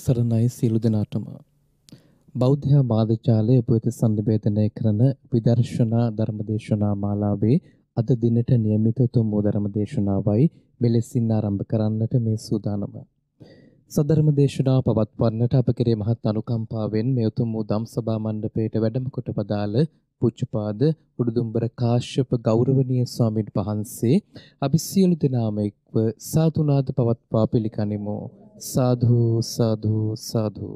තෙරුවන් සරණයි සියලු දෙනාටම. බෞද්ධ මාධ්‍යාලය ඔබ වෙත සංනිවේදනය කරන විදර්ශනා ධර්මදේශනා මාලාවේ අද දිනට નિયમિત උතුම් ධර්මදේශනාවයි මෙලෙසින් ආරම්භ කරන්නට මේ සූදානම. සදර්ම දේශනාව පවත්වන්නට අප කෙරේ මහත් අනුකම්පාවෙන් මේ උතුම් වූ ධම්සභා මණ්ඩපයට වැඩම කොට පදාළ පූජ්‍යපාද උඩුදුම්බර කාශ්‍යප ගෞරවනීය ස්වාමීන් වහන්සේ අපි සියලු දෙනාම එක්ව සාතුනාද පවත්වා පිළිගනිමු. සාධු සාධු සාධු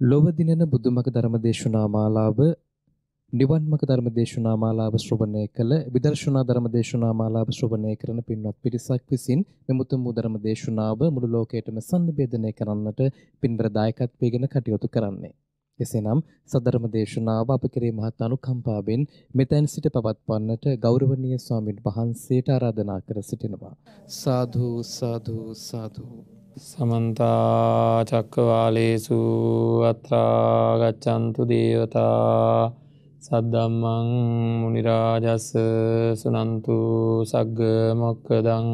ලොව දිනන බුදුමක ධර්මදේශනා මාලාව නිවන්මක ධර්මදේශනා මාලාව ශ්‍රවණය කළ විදර්ශනා ධර්මදේශනා මාලාව ශ්‍රවණය කරන පින්වත් පිරිසක් විසින් මෙමුතුම් වූ ධර්මදේශනාව මුළු ලෝකයටම සංනිවේදනය කරන්නට පින්බර දායකත්වයෙන් කටයුතු කරන්නේ. එසේනම් සදර්ම දේශනාව අප කෙරේ මහත් අනුකම්පාවෙන් මෙතෙන් සිට පවත්වන්නට ගෞරවනීය ස්වාමීන් වහන්සේට ආරාධනා කර සිටිනවා. සාදු සාදු සාදු සමන්ත චක්කවාලේසු අත්‍රා ගච්ඡන්තු දේවතා සද්දම්මං මුනි රාජස් සුනන්තු සග්ග මොක්කදං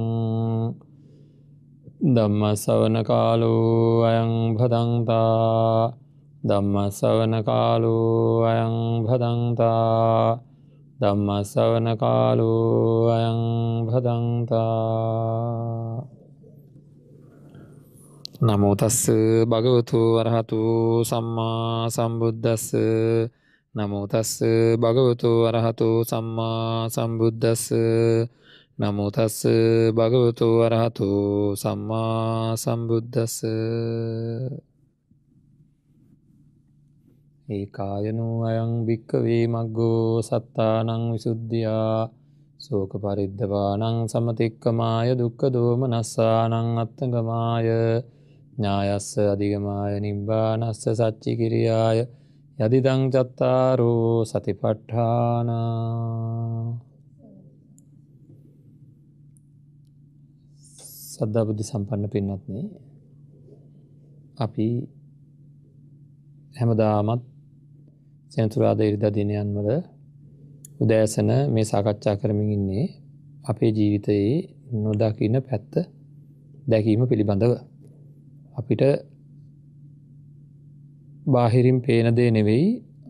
ධම්ම ශ්‍රවණ කාලෝ අයං භදංතා ධම්මස්සවන කාලු අයං භදන්තා. ධම්මස්සවන කාලු අයං භදන්තා. නමුතස්ස භගවතු වරහතු සම්මා සම්බුද්ධස්ස නමුතස්ස භගවතු වරහතු සම්මා සම්බුද්ධස්ස නමුතස්ස භගවතු වරහතු සම්මා සම්බුද්ධස්ස ඒ කායනෝ අයං භික්කවේ මක්ගෝ සත්තානං විසුද්ධියා. සෝක පරිද්ධවානං සමතික්කමාය දුක්ක දෝම නස්සානං අත්තගමාය. ඥායස්ස අධිගමාය නිබ්බානස්ස සච්චි කිරියාය යදිදං චත්තාරෝ සතිපට්ඨාන. සද්ධබුද්ධි සම්පන්න පින්නත්න්නේ අපි හැමදාමත් සෙනතුරාද ඉරිදා දිනයන්වල උදෑසන මේ සාකච්ඡා කරමින් ඉන්නේ අපේ ජීවිතයේ නොදකින්න පැත්ත දැකීම පිළිබඳව. අපිට බාහිරින් පේන දේ නෙවෙයි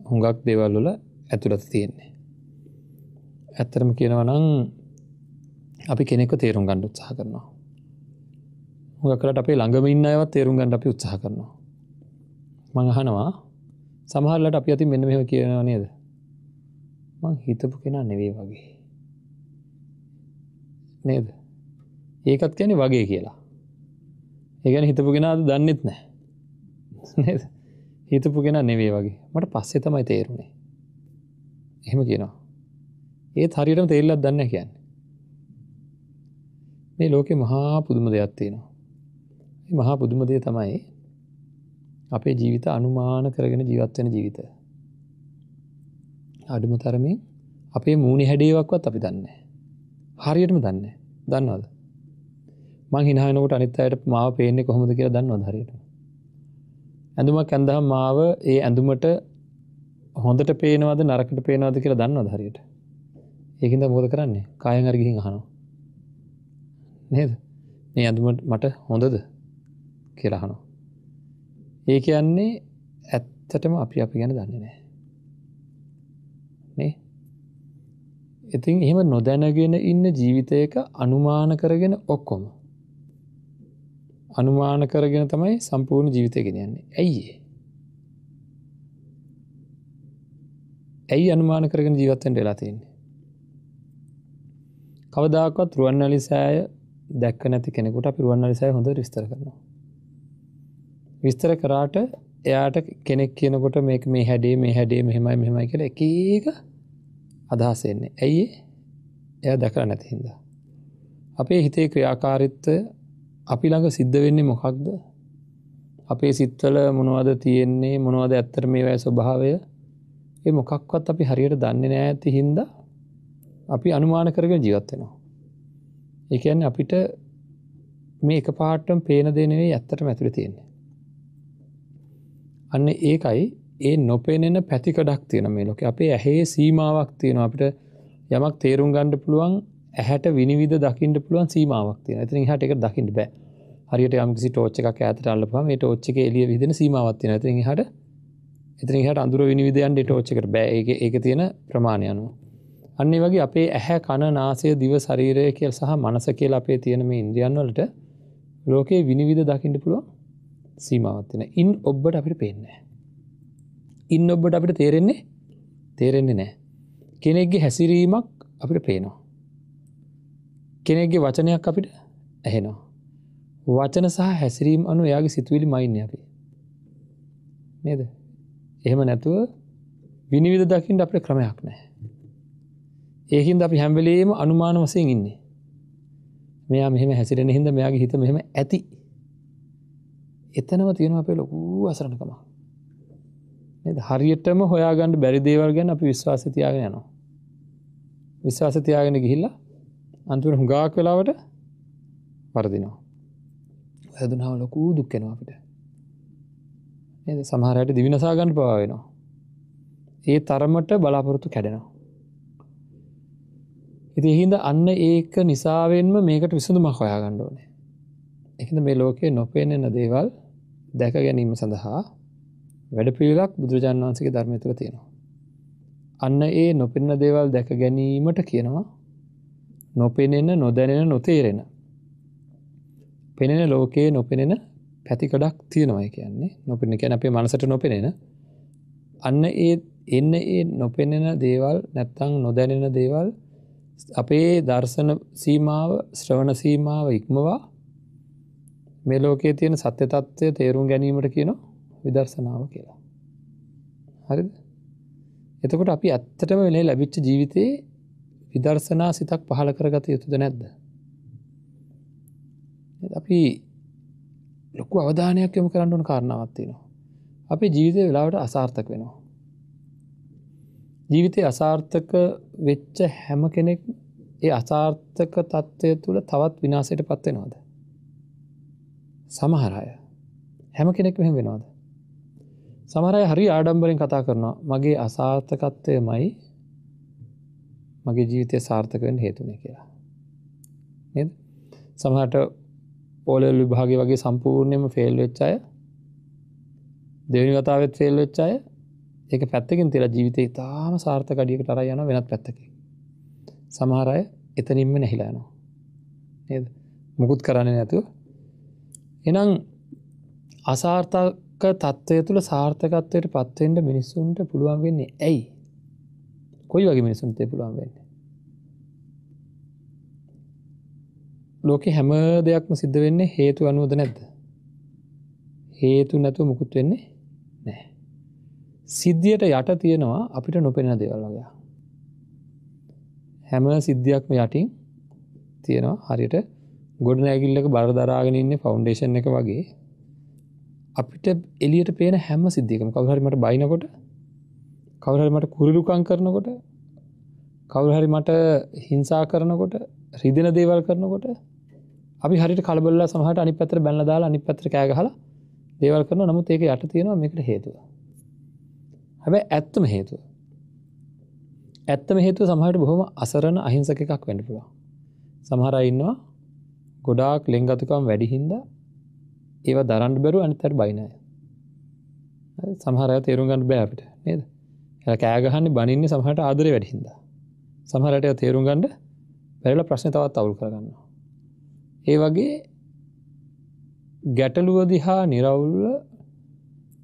හුඟක් දෙවල් වල ඇතුළත තියෙන්නේ. ඇත්තරම කියනවනං අපි කෙනෙක තේරුම් ගණ්ඩ උත්සාහ කරනවා. හුඟකලට අපේ ළඟම ඉන්න අයවත් තේරුම් ගණඩ අපි උත්සාහ කරනවා. මඟහනවා සමහරලට අපි අති මෙන්න මෙම කියනවා නේද? මං හිතපු කෙනා නෙවේ වගේ. නේද? ඒකත් කැනෙ වගේ කියලා. ඒගැන හිතපු කෙනාද දන්නෙත් නෑ නේද? හිතපු කෙන නෙවේ වගේ. මට පස්සෙ තමයි තේරුණේ එහෙම කියනවා. ඒ හරියටම තේල්ලත් දන්න කියන්නේ. මේ ලෝකෙ මහා පුදුම දෙයක් තියෙනවා. මහා පුදුම දේ තමයි අපේ ජීවිත අනුමාන කරගෙන ජීවත්වෙන ජීවිත. අඩුම තරමින් අපේ මූුණි හැඩේවක්වත් අපි දන්න. හරියටම දන්න දන්නවද. මං හිනහනකට අනිත් අයට මාව පේන්නේ කොහොමද කියලා දන්නව හරියට. ඇඳුමක් ඇඳහම් මාව ඒ ඇඳුමට හොඳට පේනවද නරකට පේනවද කියලා දන්නව හරියට. ඒකින්ද මොද කරන්නේ කායන් අරගිහින් අහනවා. නේද මේ ඇඳුමට මට හොඳද කියලාහනවා. ඒ කියන්නේ ඇත්තටම අපි අපි ගැන දන්නේ නෑ නේ? ඉතින් එහෙම නොදැනගෙන ඉන්න ජීවිතයක අනුමාන කරගෙන ඔක්කොම අනුමාන කරගෙන තමයි සම්පූර්ණ ජීවිතය ගෙනයන්නේ. ඇයි ඇයි අනුමාන කරගෙන ජීවත්තෙන් වෙලා තියන්නේ? කවදාකත් රුවන්නලි සෑය දැක් නැති කෙනෙකුට අපි රුවන්නලි සෑ හොඳ විස්තර කරනවා. විස්තර කරාට එයාට කෙනෙක් කියනකොට මේක මේ හැඩේ මේ හැඩේ මෙහෙමයි මෙහෙමයි කියල එක එක අදහසෙන්නේ ඇයි එය දැකර නැතිහින්ද. අපේ හිතේ ක්‍රියාකාරිත්වය අපි ළඟ සිද්ධ වෙන්නේ මොකක්ද අපේ සිත්වල මොනවද තියෙන්නේ මොනවද ඇත්තර මේ වැය ස්වභාවය ඒ මොකක්වත් අපි හරියට දන්නේ නෑ ඇති හින්ද අපි අනුමාන කරගෙන ජීවත්වෙනවා. එකන්න අපිට මේ එක පාටම් පේන දෙනේ ඇත්තට මැතුර තියෙන්නේ. අන්න ඒකයි ඒ නොපෙනෙන පැතිකඩක් තියෙන මේ ලොක. අපේ ඇහේ සීමාවක් තියෙන අපිට යමක් තේරුම් ගණ්ඩ පුළුවන් ඇහැට විනිවිධ දකිින්ට පුළුවන් සීමාවක් තියෙන ඇතින හට එක දකිට බෑ. හරියට යම්කිසි ටෝච්ච එකක් ඇතට අල්ලපම මේ ටෝච්චක එලිය විදින සීමවත්ති නැති හට එතන හට අඳුර විනිවිදයන් ටෝච්චකට බෑ. ඒ එක තියෙන ප්‍රමාණය අනුව. අන්නේ වගේ අපේ ඇහැ කණ නාසය දිව ශරීරය කියල් සහ මනස කියල අපේ තියෙන මේ ඉන්ද්‍රියන් වලට ලෝකයේ විනිවිධ දකිට පුළුව සීමාවත්තින ඉන් ඔබ්බට අපිට පේන්නේ ඉන්න ඔබ්බට අපිට තේරෙන්නේ තේරෙන්නේ නෑ කෙනෙක්ගේ හැසිරීමක් අපිට පේනවා. කෙනෙක්ගේ වචනයක් අපිට ඇහෙනවා. වචන සහ හැසිරීම් අනු එයාගේ සිතුවිලි මයින්න අපි. නේද? එහෙම නැතුව විනිවිධ දකිින්ට අපට ක්‍රමයක් නෑ ඒහින්ද අපි හැම්වෙලේම අනුමාන වසයෙන් ඉන්නේ. මෙයා මෙහෙම හැසිරෙන හිද මෙයාගේ හිත මෙහෙම ඇති. එතනව තියෙන අපේ ලොකූ අසරණකම. හරියටම හොයාගන්න බැරි දේවල් ගැන අපි විශ්වාස තියාගෙන යනවා. විශ්වාස තියාගෙන ගිහිල්ලා අන්තුර හුඟාක් වෙලාවට වරදිනවා. ඇදුනාව ලොකූ දුක්කෙනවා අපිට. සමහරයට දිවිනසාගන්න පවාවෙනවා ඒ තරමට බලාපොරොත්තු කැඩෙනවා. ඉති හින්ද අන්න ඒක නිසාවෙන්ම මේකට විසඳුමක් හොයා ගණ්ඩෝනේ එකද මේ ලෝකයේ නොපේනෙන දේවල් දැක ගැනීම සඳහා වැඩ පිළිලක් බුදුරජාන් වන්සගේ ධර්මය තුළ තියෙනවා. අන්න ඒ නොපෙන්න දේවල් දැක ගැනීමට කියනවා නොපෙනෙන නොදැනෙන නොතේරෙන. පෙනෙන ලෝකයේ නොපෙනෙන පැතිකඩක් තියෙනවයි කියන්නේ. නොපෙන කියන අපේ මනසට නොපෙනෙන. අන්න ඒ එන්න ඒ නොපෙනෙන දේවල් නැත්තං නොදැනෙන දේවල් අපේ දර්ශන සීමාව ශ්‍රවණ සීමාව ඉක්මවා මේ ලෝකයේ තියෙන සත්‍ය තත්ත්වය තේරුම් ගැනීමට කියන විදර්ශනාව කියලා. හරිද? එතකොට අපි ඇත්තටම වෙලේ ලැබිච්ච ජීවිතයේ විදර්ශනා සිතක් පහළ කරගත යුතුද නැද්ද? අපි ලොකු අවධානයක් යොමු කරන්න ඕන කාරණාවක් තියෙනවා. අපේ ජීවිතය වෙලාවට අසාර්ථක වෙනවා. ජීවිතය අසාර්ථක වෙච්ච හැම කෙනෙක් ඒ අසාර්ථක තත්ත්වය තුළ තවත් විනාසයට පත්වෙනවාද. සමහරය හැම කෙනෙක් මෙහෙම වෙනවාද. සමරය හරි ආඩම්බරෙන් කතා කරනවා මගේ අසාර්ථකත්වය මයි මගේ ජීවිතය සාර්ථකවෙන් හේතුනේ කියලා. නද සමහට ඕල විභාගේ වගේ සම්පූර්ණයම ෆෙල් වෙච්චාය දෙවනි කතාවත් ෆෙල් වෙච්චාය ඒක පැත්තකින් තිලා ජීවිතය තාම සාර්ථක අඩියක ටර යන වෙනත් පැත්තකි. සමහරය එතනින්ම නැහිලානවා. නද මුකුත් කරන්න නැතුව. එනම් අසාර්ථක තත්ත්වය තුළ සාර්ථකත්වයට පත්වෙන්ට මිනිස්සුන්ට පුළුවන් වෙන්නේ ඇයි කොයි වගේ මිනිසුන්තේ පුළුවන් වෙන්න. ලෝකෙ හැම දෙයක්ම සිද්ධ වෙන්නේ හේතු අනුවද නැද්ද. හේතු නැතුව මුකුත් වෙන්නේ නෑ. සිද්ධියට යට තියෙනවා අපිට නොපෙන දෙවල්ලගයා. හැම සිද්ධියක්ම යටින් තියෙනවා හරියට ගොඩ නෑගිල්ලක බරදරාගෙන ඉන්න ෆෞන්ඩේෂන් එක වගේ. අපිට එලියට පේන හැම සිද්ධියකම කවහරිමට බයිනකොට කවුහරි මට කුරිලුකං කරනකොට කවුහරි මට හිංසා කරනකොට රිදින දේවල් කරනකොට අපි හරි කලබල්ල සමහට අනි පැතර බැල්ල දාලා අනි පැත්‍ර කෑගහල දේවල් කරන නමුත් ඒක යට තියෙනවා මේකට හේතුව. හැබැ ඇත්තම හේතුව. ඇත්තම හේතුව සමහට බොහොම අසරණ අහිංසක එකක් වැඩ පුළුව සමහර ඉන්නවා ගොඩාක් ලෙංගතුකම් වැඩිහින්ද ඒව දරන්ඩ බැරු අනිතර බයිනය සමහරය තේරුම් ගන්න බෑ අපිට නේද කෑගහන්න බනින්න සමහට ආදරය වැඩිහින්ද. සමහරට තේරුම් ගණ්ඩ පැරල ප්‍රශ්න තවත් අවුල් කරගන්න. ඒ වගේ ගැටලුව දිහා නිරවුල්ල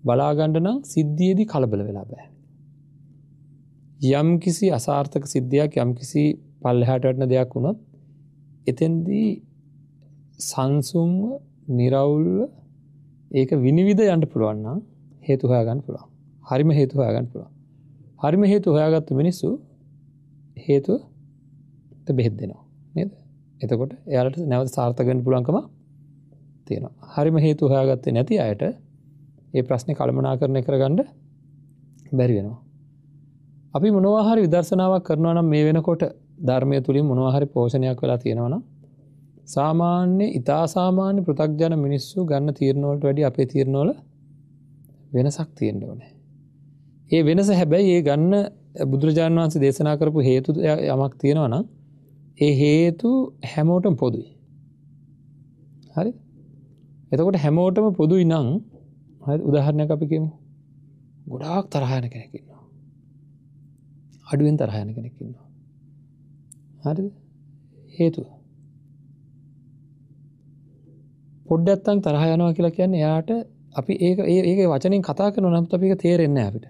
බලාගණ්ඩ නම් සිද්ධියේදී කලබල වෙලා බෑ. යම් කිසි අසාර්ථක සිද්ධියක් යම් කිසි පල්ලහටටන දෙයක් වුණොත් එතැන්දී සංසුම්ව නිරවුල්ල ඒක විනිවිධ යන්ට පුළුවන්න හේතු හොයාගන්න පුළුවන්. හරිම හේතු හොයාගන්න පුළුවන්. හරිම හේතු හොයාගත්තු මිනිස්සු හේතුව බෙහෙත් දෙනවා. නද? එතකොට එයාලට නැවත සාර්ථකෙන් පුළන්කම තියෙනවා. හරිම හේතු හොයාගත්තේ නැති අයට ඒ ප්‍රශ්නය කළමනා කරණය කරගණ්ඩ බැරි වෙනවා. අපි මොනවාහරි විදර්ශනාවක් කරනවා නම් මේ වෙනකොට ධර්මය තුළින් මොනවාහරි පෝෂණයක් වෙලා තියෙනවන සාමාන්‍ය ඉතා සාමාන්‍ය පෘතක්ජන මිනිස්සු ගන්න තීරණවලට වැඩි අපේ තීරණෝල වෙනසක් තියෙන්ට ඕනේ. ඒ වෙනස හැබැයි ඒ ගන්න බුදුරජාණන් වහන්සේ දේශනා කරපු හේතු යමක් තියෙනවා නම් ඒ හේතු හැමෝටම පොදුයි. හරි? එතකොට හැමෝටම පොදුයි නං උදාහරණයක් අපිකමු ගොඩාක් තරහයන කෙනෙකින්නවා අඩුවෙන් තරහයන කෙනෙකින්නවා හරි හේතුව. පොඩ්ඩත්තන් තරහයනවා කියලා කියන්න එයාට අපි ඒ ඒක වචනින් කතා කරන නම්ත අපික තේරෙන්න අපිට.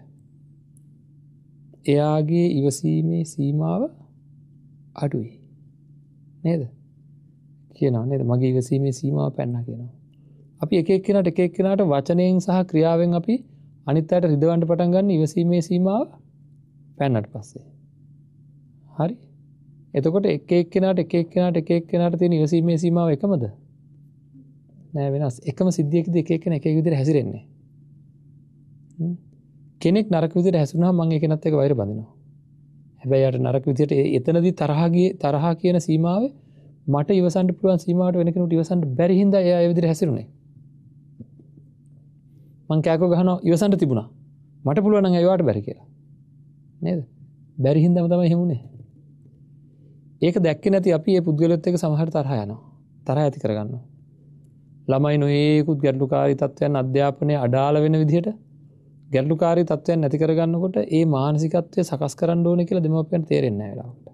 එයාගේ ඉවසීමේ සීමාව අඩුයි. නේද? කියනවා නේද? මගේ ඉවසීමේ සීමාව පැන්න කියනවා. අපි එකක් කෙනට එකක් කෙනට වචනයෙන් සහ ක්‍රියාවෙන් අපි අනිත්තයට රිදවන්ට පටන් ගන්න ඉවසීමේ සීමාව පැන්නට පස්සේ. හරි? එතකොට එකක් කෙනට එකක් කෙනට එකක් කෙනට තියෙන ඉවසීමේ සීමාව එකමද? නෑ වෙනස්. එකම සිද්ධියකද එක කෙන එක විදිර හැසිරෙන්නේ. කෙනෙක් නරක විදිර හැසුනා මං එකනත් එක වෛර බඳනවා. හැබැයියට නරක විදියට එතනදී තරහගේ තරහා කියන සීමාව මට ඉවසන්ට පුළුවන් සීමට වෙනකනට ඉවසන්ට බැරිහිද ඒ විදිර හැසිරුණේ. මං කෑකෝ ගහන ඉවසන්ට තිබුණා. මට පුළුවන් ඒවාට බැරි කියලා. නේද? බැරිහින්දම තම හෙමුණේ ඒක දැක්ක නැති අපි ඒ පුද්ගලොත් එක සමහට තරහ යනවා. තර ඇති කරගන්න ළමයි නොඒකුත් ගැටලුකාරි තත්වයන් අධ්‍යාපනය අඩාල වෙන විදිහට ගැටලුකාරි තත්වයන් නැති කරගන්නකොට ඒ මානසිකත්වය සකස් කරන්න ඕන කියලා දෙමපයන් තේරෙන්න වෙලාට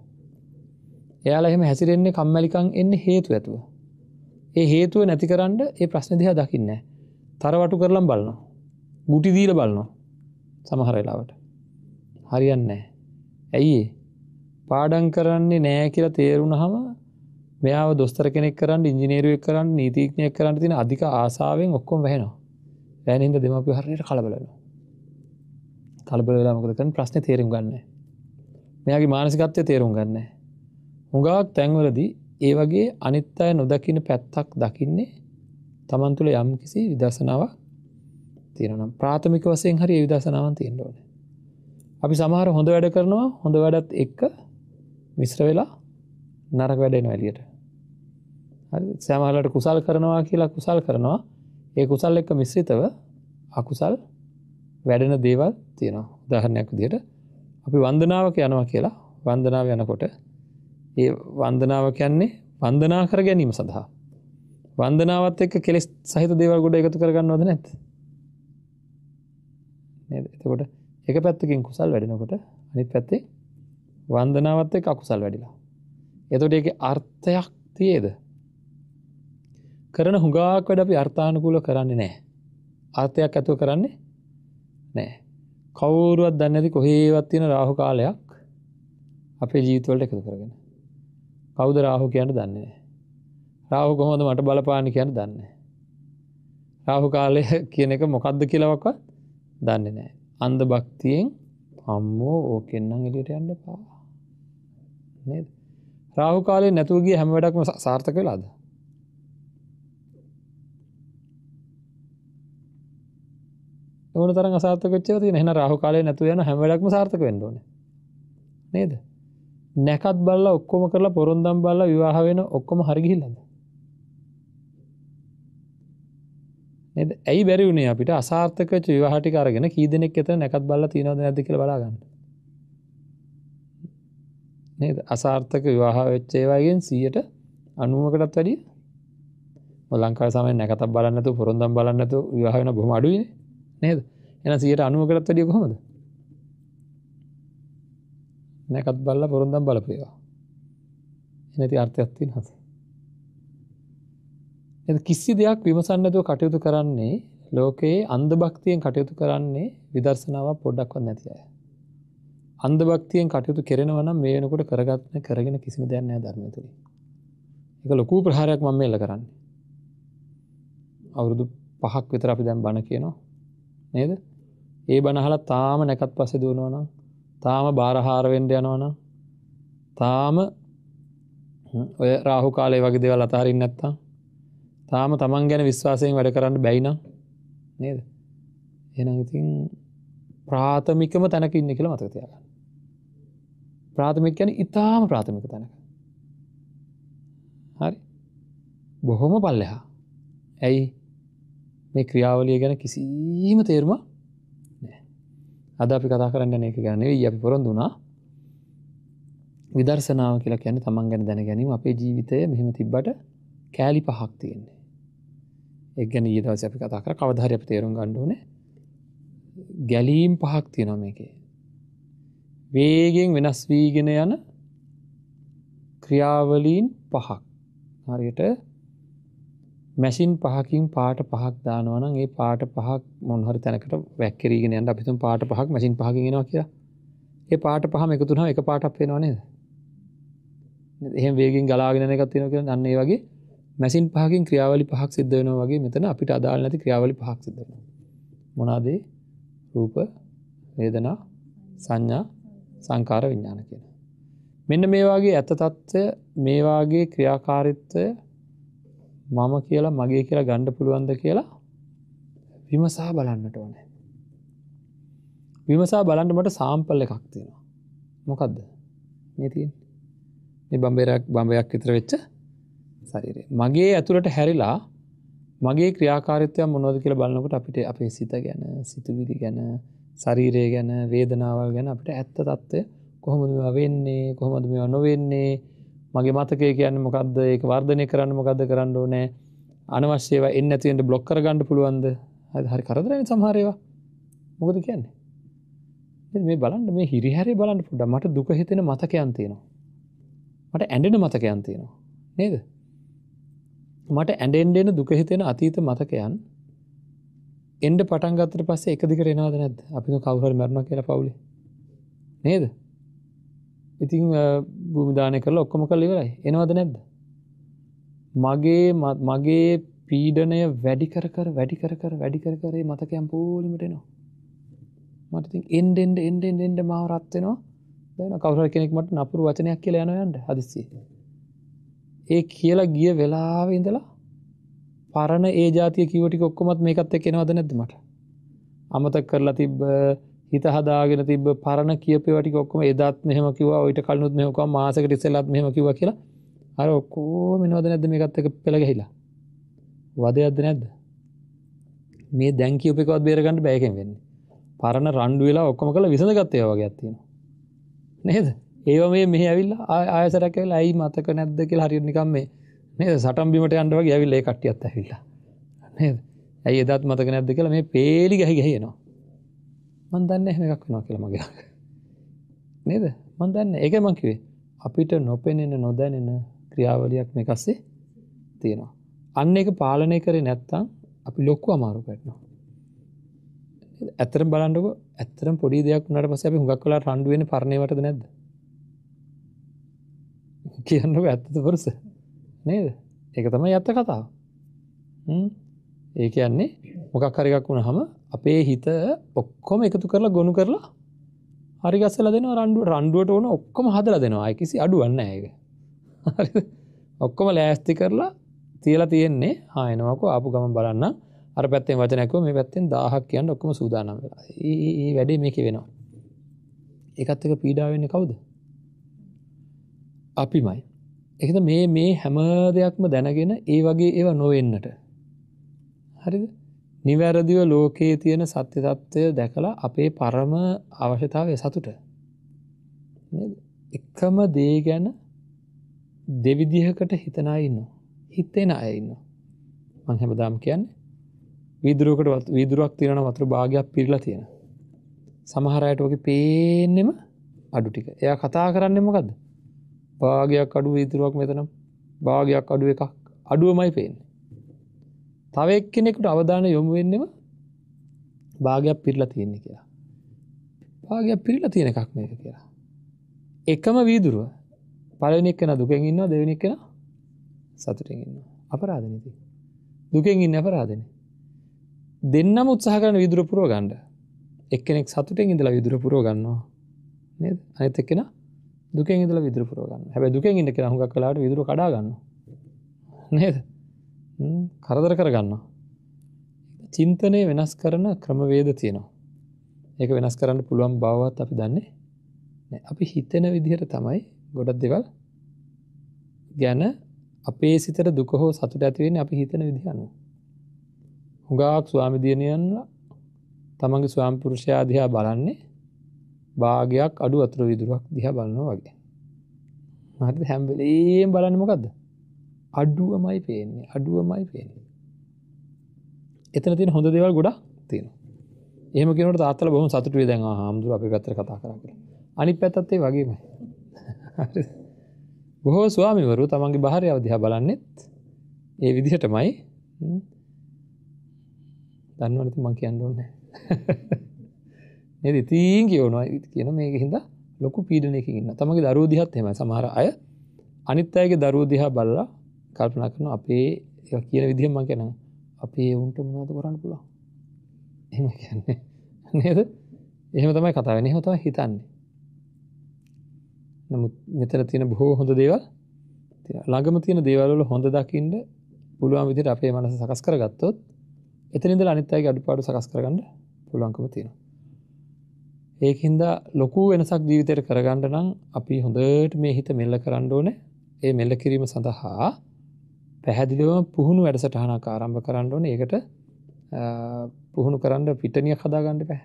එයාලා එහෙම හැසිරෙන්නේ කම්මැලිකං එන්න හේතු ඇතුව. ඒ හේතුව නැති කරන්න ඒ ප්‍රශ්න දිහා දකින්න තරවටු කරලම් බලනවා. ගුටි දීල බලනවා සමහරලාවට හරියන්නෑ ඇයි පාඩන් කරන්නේ නෑ කියලා තේරුණ හම මෙයාව දොස්තර කෙනෙක් කරන්න ඉංජිනේරුවක් කරන්න නීතිීඥයක් කරන්න තින අධික ආසාාවෙන් ඔක්කොම වැහෙනවා. වැෑනින්ද දෙමපි හරයට කලබලනවා කලබල වෙලාමකදකන් ප්‍රශ්න තේරුම් ගන්න මෙයාගේ මානසිකත්වය තේරුම් ගන්න හුඟක් තැන්වලදී ඒ වගේ අනිත් අය නොදකින පැත්තක් දකින්නේ තමන් තුළ යම් කිසි විදර්ශනාවක් තියෙනම් ප්‍රාථමික වසයෙන් හරි විදර්ශනාවන් තියෙන්ට ඕන. අපි සමහර හොඳ වැඩ කරනවා හොඳ වැඩත් එක්ක මිශ්‍ර වෙලා නරක වැඩෙන වැලියට සෑමහලට කුසල් කරනවා කියලා කුසල් කරනවා. ඒ කුසල් එක්ක මිශ්‍රිතව අකුසල් වැඩෙන දේවල් තියෙනවා. උදාහරණයක් දිට අපි වන්දනාවක යනවා කියලා. වන්දනාව යනකොට ඒ වන්දනාව කියන්නේ වන්දනා කර ගැනීම සඳහා. වන්දනාවත් එක්ක කෙලෙස් සහිත දේවල් ගොඩ එකතු කරගන්නවද නැත් එතකොට එක පැත්තකින් කුසල් වැඩෙනකොට අනිත් පැත්තේ වන්දනාවත් එක් අකුසල් වැඩිලා. එතොට ඒක අර්ථයක් තියේද? කරන හුඟාක් වැඩ අපි අර්ථානකූල කරන්නේ නෑ අර්ථයක් ඇතුව කරන්නේ නෑ කවුරුවත් දන්නඇති කොහේවත් තියෙන රාහු කාලයක් අපේ ජීවිතවලට එකතු කරගෙන. කෞද රාහු කියන්න දන්නේ රාහු කොහොඳ මට බලපාන කියන්න දන්නේ රාහු කාලය කියන එක මොකක්ද කියලවක්වත් දන්නේ නෑ අන්ද භක්තියෙන් අම්මෝ ඕකෙන්න්නම් එලියට යන්න පා නේද? රාහු කාලේ නැතුවගේ හැම වැඩක්ම සාර්ථක වෙලාද? ඕන තරන් අසාර්ථකච්චව තින එන රාහු කාලය නැතු යන හැමඩක්ම සාර්ථක වෙන්ඩෝන නේද? නැකත් බල්ල ඔක්කොම කරලා පොරොන්දම් බල්ල විවාහ වෙන ඔක්කොම හරිගිහිල්ලද නද? ඇයි බැරි වුණේ අපිට? අසාර්ථකච විවාහටි කරගෙන කීදනෙක් එත නැකත් බල්ල තිනවද නැති කළ බලාගන්න. නේද? අසාර්ථක විවාහ වෙච්චේවාගෙන් සීයට අනුවකටත් වැඩිය. ලංකා සම නැකත බලන්නතු පොරොන්දම් බලන්නතු විවාහන බොම අඩුවනේ නේද? එන සියට අනුවකටත් වැඩිය කොහොමද? නැකත් බල්ල පොරොන්දම් බලපේවා එනති අර්ථයක්තින් හස. එ කිසි දෙයක් විමසන්නතුව කටයුතු කරන්නේ ලෝකයේ අන්ද භක්තියෙන් කටයුතු කරන්නේ විදර්ශනාව පොඩ්ඩක්වත් නැති අය. අන්ද භක්තියෙන් කටයුතු කෙරෙනවන මේ වෙනකොට කරගත්න කරගෙන කිසිම දෙයන්නෑ ධර්මය තුළි එක ලොකූ ප්‍රහාරයක් මම එල්ල කරන්නේ. අවුරුදු පහක් විතර අපි දැම් බණ කියනවා. නේද? ඒ බනහල තාම නැකත් පස දුවනවනම් තාම බාරහාරවෙන්ඩ යනවනම් තාම ඔය රාහු කාලේ වගේ දෙවල් අතහරින් නැත්තා තාම තමන් ගැන විශ්වාසයෙන් වැඩ කරන්න බැයිනම් නේද? එන ඉතින් ප්‍රාථමිකම තැනක ඉන්න කියල මතකතියාගන්න ප්‍රාථමික යන ඉතාම ප්‍රාථමික තැනක. හරි? බොහොම පල්ලෙහා. ඇයි? මේ ක්‍රියාවලිය ගැන කිසිීම තේරුම අද අපි කතා කරන්න එක ගැන අපි පොරොන්දුනා විදර්ශනාව කියලා කියන්න තමන් ගැන දැන ගැනීම අපේ ජීවිතය මෙහෙම තිබ්බට කෑලි පහක් තියෙන්නේ. එක් ගැන ඊදවස අපි කතා කර. කවධාරය අප තේරුම් ගණ්ඩුවන ගැලීම් පහක් තියෙනොම එකේ වේගෙන් වෙනස් වීගෙන යන ක්‍රියාවලීන් පහක්. හරියට මැසින් පහකින් පාට පහක් දානවන ඒ පාට පහක් මොන්හරි තැනකට වැක්කරීගෙන යන්න. අපිතුම් පාට පහක් මැසින් පහකිෙනවා කියලා. ඒ පාට පහම එකතුන එක පාටක් පේෙනවානේද එහෙම වේගෙන් ගලාගෙන එකත් තියෙන කිය අන්නේ වගේ මැසින් පහකින් ක්‍රියාවලි පහක් සිද්ධ වෙනවා වගේ මෙතන අපිට අදාල් නැති ක්‍රියාවලි පහක් සිද්ධ වෙන මොනාදේ රූප වේදනා සංඥා සංකාර විඤ්ඥාන කියන. මෙන්න මේවාගේ ඇත තත්ත්වය මේවාගේ ක්‍රියාකාරිත්වය මම කියලා මගේ කියලා ගණ්ඩ පුළුවන්ද කියලා විමසා බලන්නට ඕනෑ. විමසා බලන්ට මට සාම්පල් එකක් තියෙනවා. මොකක්ද නතින් බම්බේරක් බම්බයක් විතර වෙච්ච ශරීරය. මගේ ඇතුළට හැරිලා මගේ ක්‍රියාකාරිත්වය මොනොද කියල බලන්නකොට අපිට අපේ සිත ගැන සිතුවිලි ගැන ශරීරය ගැන වේදනාවල් ගැන අපිට ඇත්ත තත්ත්වය කොහොමද මෙවා වෙන්නේ කොහොමද මෙවා නොවෙන්නේ මගේ මතකය කියන්න මොකක්ද ඒක වර්ධනය කරන්න මොකක්ද කරන්න ඕනෑ? අනවශ්‍යව එන්න ඇතිවෙන්ට බ්ලොක් කර ගණඩ පුළුවන්ද? හරි කරදරන සමහරයවා මොකද කියන්නේ? මේ බලන්න මේ හිරිහැරි බලන්න පුඩ මට දුක හිතෙන මතකයන් තියෙනවා. මට ඇඩෙන මතකයන් තියෙනවා. නේද? මට ඇඩෙන්ඩෙන දුක හිතෙන අතීත මතකයන් එන්ඩ පටන්ගත්තට පස්සේ එක දිකට එනවාද නැද අපි කවුහර මරණ කියල පවුලි. නේද? ඉතිං භූමිධානය කරලා ඔක්කොම කල් ඉවරයි. එනවද නැද්ද? මගේ මගේ පීඩනය වැඩි කර කර වැඩි කර කර වැඩි කර කරේ මතකයම් පෝලිමටනවා මට එන්ඩෙන්ඩ එන්ඩෙන් එන්ඩ මාව රත්වෙනවා දැන කවුර කෙනෙක් මට නපුරු වචනයක් කියලා යනයන්ට හදිසි ඒ කියලා ගිය වෙලාව ඉඳලා පරණ ඒ ජාතිය කිවට ඔක්කොමත් මේකත් එකෙනවද නැද මට? අමතක් කරලා තිබ්බ හිත හදාගෙන තිබ පරණ කියප වටි ඔක්කම එදත් මෙහම කිව ඔයිට කලනුත් මෙහක මාසකට ඉස්සෙලත් මෙහම කිව කියලා. අර ඔක්කෝ මෙනවද නැද මේකත් එක පෙළගහිලා වදයක්ද නැද්ද? මේ දැංකිවපකවත් බේරගන්නට බෑකෙන් වෙන්නේ. පරණ රණ්ඩු වෙලා ඔක්කොම කළ විසඳගත්තය වගේ ඇත්තින නේද? ඒව මේ මෙහ ඇවිල් ආයසරකල ඇයි මතක නැද්ද? කියල හරිනිකම් මේ නේද? සටම්බිමට අන්ඩුව ඇවිල්ලේ කටියත් ඇවිල්ලා. නේද? ඇයි එදත් මතක නැද්ද? කියලා මේ පේලි ගැහි ගැහෙනවා මන්දන්න එහෙම එකක් වෙනවා කියල මගේ නේද? මන්දන්න ඒක මංකිවේ අපිට නොපෙනෙන නොදැනෙන ක්‍රියාවලියක් මේකස්සේ තියෙනවා. අන්න එක පාලනය කරේ නැත්තං අපි ලොක්කු අමාරු පැටනවා ඇතර බලන්නක ඇතරම් පොඩි දෙයක් නට පස අපි හුඟක් කලා රන්ඩුවෙන පරණයවටද නැද්ද? කියන්නක ඇත්තත පුරුස නේද? ඒක තමයි ඇත්ත කතාව. ඒ කියන්නේ මොකක් හරිකක් වුණ හම අපේ හිත ඔක්කොම එකතු කරලා ගොුණු කරලා හරි ගස්සල දෙන රන්ඩුව රන්ඩුවට ඕන ඔක්කොම හදල දෙනවා. කිසි අඩුවන්න ඇක ඔක්කොම ලෑස්ති කරලා තියලා තියෙන්නේ. ආයනවක ආපු ගම බලන්න. අර පැත්තෙන් වචනැකව මේ පැත්තෙන් දාහක් කියන්න ඔක්කම සූදානම් වෙලා. ඒ වැඩේ මේක වෙනවා. එකත් එක පීඩාවෙන්න කවුද? අපිමයි. එකද මේ මේ හැම දෙයක්ම දැනගෙන ඒ වගේ ඒව නොවෙන්නට. හරිද? නිවැරදිව ලෝකයේ තියෙන සත්‍ය තත්ත්වය දැකලා අපේ පරම අවශ්‍යතාවය සතුට. එකම දේ ගැන දෙවිදිහකට හිතනා ඉන්න හිතෙන අයඉන්න මං හැමදාම් කියන්නේ විදුරුවකට විදුරුවක් තිරණ වතුර භාගයක් පිරලා තියෙන සමහරයට ඕක පේනෙම අඩු ටික. එයා කතා කරන්න මොකක්ද භාගයක් අඩු විදුරුවක් මෙතනම් භාගයක් අඩුව එකක්. අඩුවමයි පේන්නේ. තව එක් කෙනෙකුට අවධාන යොමු වෙන්නෙම භාගයක් පිරලා තියෙන්නේ කියලා. භාගයක් පිරිලා තියෙන එකක් මේක කියලා. එකම වීදුරුව පලනික් කෙන දුකෙන් ඉන්න දෙවනික් කෙන සතුටෙන් ඉන්න අපරාධනති දුකෙන් ඉන්න අපරාධන. දෙන්නම උත්සාහ කරන විදුර පුරුව ගණ්ඩ එක්කෙනෙක් සතුටෙන් ඉඳලා විදුර පුරුව ගන්නවා නේද? අනිත එක්කෙන දුකෙන් ඉදල විදුර පුරුව ගන්න හැබ දුකෙන් ඉන්න කෙන හුඟක් කලාට විදුර කඩාගන්න නේද? කරදර කරගන්න චින්තනය වෙනස් කරන ක්‍රමවේද තියෙනවා. ඒක වෙනස් කරන්න පුළුවන් බවත් අපි දන්නේ අපි හිතෙන විදිහට තමයි ගොඩක් දෙවල් ගැන අපේ සිතට දුක හෝ සතුට ඇතිවෙන අපි හිතන විදිහන්න හුඟක් ස්වාමිදියනයන්ලා තමන්ගේ ස්වාම්පුරුෂයාදිහා බලන්නේ භාගයක් අඩු අතුර විදුරක් දිහ බලනවා වගේ. මහට හැම්බලේම් බලන්නමකක්ද අඩුවමයි පේන්නේ අඩුවමයි පේන්නේ. එතන තින හොඳ දෙවල් ගොඩා තියෙන ඒම කෙනට තාත්තල බොහම සතුට දැන් හාමුදුර අපි පැත්තර කතා කර අනි පැත්තත්තේ වගේම බොහෝ ස්වාමිවරු තමන්ගේ භාරය අවදිහා බලන්නෙත් ඒ විදිහටමයි. දන්නවනති මං කියන්න ඕන්න එද ඉතින් කියවනවා කියන මේක හිද ලොකු පීඩනයක ඉන්න තමගේ දරූදිහත් එම සමහර අය අනිත් අයගේ දරූදිහා බල්ලා කල්පනා කරන අපේ කියන විදිහම ගැන අපේ උන්ට මොනාද කරන්න පුළා එම කියන්නේ නේද? එහෙම තමයි කතාව. එහෙම තම හිතන්නේ. නමුත් මෙතන තියෙන බොහෝ හොඳ දේවල් ළඟම තියෙන දේවල්වල හොඳ දකිින්ට පුළුවන් විදිට අපේ මනස සකස් කරගත්තොත් එතනින්ද අනිත්තයි අඩුපාඩු සකස් කරගන්න පුළුවන්කම තියෙන ඒහින්ද ලොකු වෙනසක් ජීවිතයට කරගන්නඩ නම් අපි හොඳට මේ හිත මෙල්ල කරන්න ඕන. ඒ මෙල්ල කිරීම සඳහා පැහැදිලිවම පුහුණු වැඩසටහන ආරම්භ කරන්න ඕන. ඒකට පුහුණු කරන්න පිටනිය හදාගන්න පැහ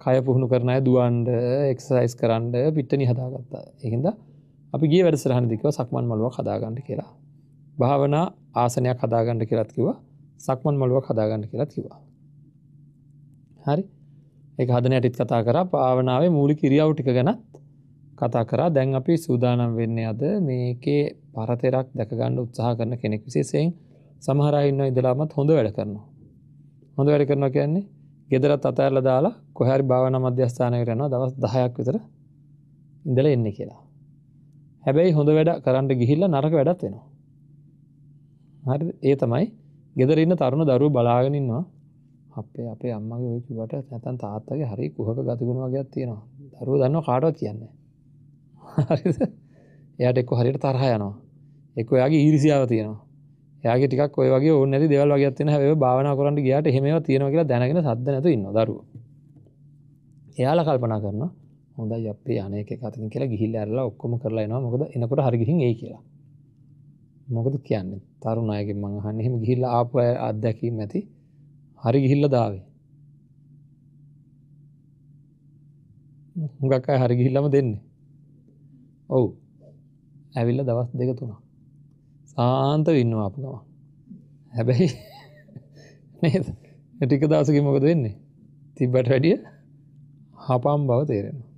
කය පුහුණු කරනය දුවන්ඩ එක්සයිස් කරන්න පිට්ටනි හදාගත්තා. එහින්ද අපි ගේ වැඩසරහන දිකව සක්මන් මළුව හදාගන්න කියලා. භාවනා ආසනයක් හදාගන්න කියලත් කිව සක්මන් මළුව හදාගන්න කියලත් කිවා හරි. එක හදන ඇටිත් කතා කර. පාවනාවේ මූලි කිරියාව ටික ගැනත් කතා කරා. දැන් අපි සූදානම් වෙන්නේ අද මේකේ පරතෙරක් දැකගන්න උත්සාහ කරන කෙනෙක් විසිසයෙන් සමහරයින්න ඉදලාමත් හොඳ වැඩ කරනවා. හොඳ වැඩ කරනවා කියන්නේ ගෙදරත් අතඇරල දාලා කොහැරි භාවන මධ්‍යස්ථානයට යනවා දවස් දහයක් විතර ඉඳල එන්න කියලා. හැබැයි හොඳ වැඩ කරන්න ගිහිල්ල නරක වැඩත් වෙනවා. හරි ඒ තමයි ගෙදරන්න තරුණ දරුව බලාගෙනන්නවා අපේ අපේ අම්මගේ ඔය කිවට නැතන් තාත්තගේ හරි කුහක ගතිගුණ වගේත් තියෙනවා. දරුව දන්න කාටවත් කියන්නේ එයට එක්ක හරියට තරහ යනවා. එක්ක යාගේ ඊරිසිාව තියෙනවා. යාගේ ටිකක් ඔය වගේ ඕන්න ඇති දෙවල් වගේ තින හැ භාවන කරට ගයාට හෙම තියෙන කියලා දැනගෙන සද්ද නැතු ඉන්න දරුව. එයාලා කල්පනා කරන හොඳ අපේ අනක කතින් කියලා ගිහිල් ඇරලා ඔක්කොම කරලා එනවා. මොකද එනකොට හරිගිහින් ඒ කියලා. මොකද කියන්නේ? තරුණයගෙන් මඟහන්න එහෙම ගිහිල්ල ආප අත්දැකීම ඇති. හරි ගිහිල්ල දාවේ. හුඟක් අය හරි ගිහිල්ලම දෙන්නේ. ඔවු. ඇවිල්ල දවස් දෙක තුනා සාන්ත ඉන්න අප ගම හැබැයි නේද? ටික දසක මොකද වෙන්නේ? තිබ්බට වැඩිය හපම් බව තේරෙනවා.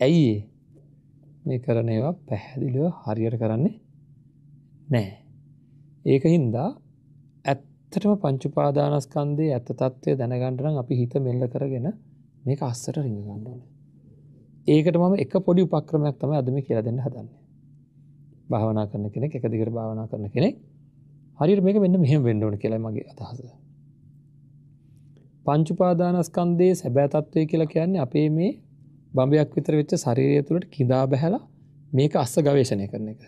ඇයි මේ කරන ඒවා පැහැදිලිව හරියට කරන්නේ නෑ ඒක හින්දා ඇත්තටම පංචුපාදානස්කන්දේ ඇත්ත තත්ත්වය දැනගණඩනම් අපි හිත මෙල්ල කරගෙන මේක අස්සට රිඟ ගණ්ඩෝන ඒකට මම එක පොඩි උපක්‍රමයක් තම අදම කියලා දෙන්න හදන්නේ. භාවනා කරන කෙනෙ එක දිගට භාවනා කරන කෙනෙක් හරියට මේක වෙන්න මෙහෙම වෙන්ඩෝන කියලා මගේ අදහස. පංචුපාදානස්කන්දේ සැබෑතත්වය කියලා කියන්නේ අපේ මේ බඹයක් විතර වෙච්ච ශරීරය තුළට කිදා බැහැලා මේක අස්ස ගවේශණය කරන එක.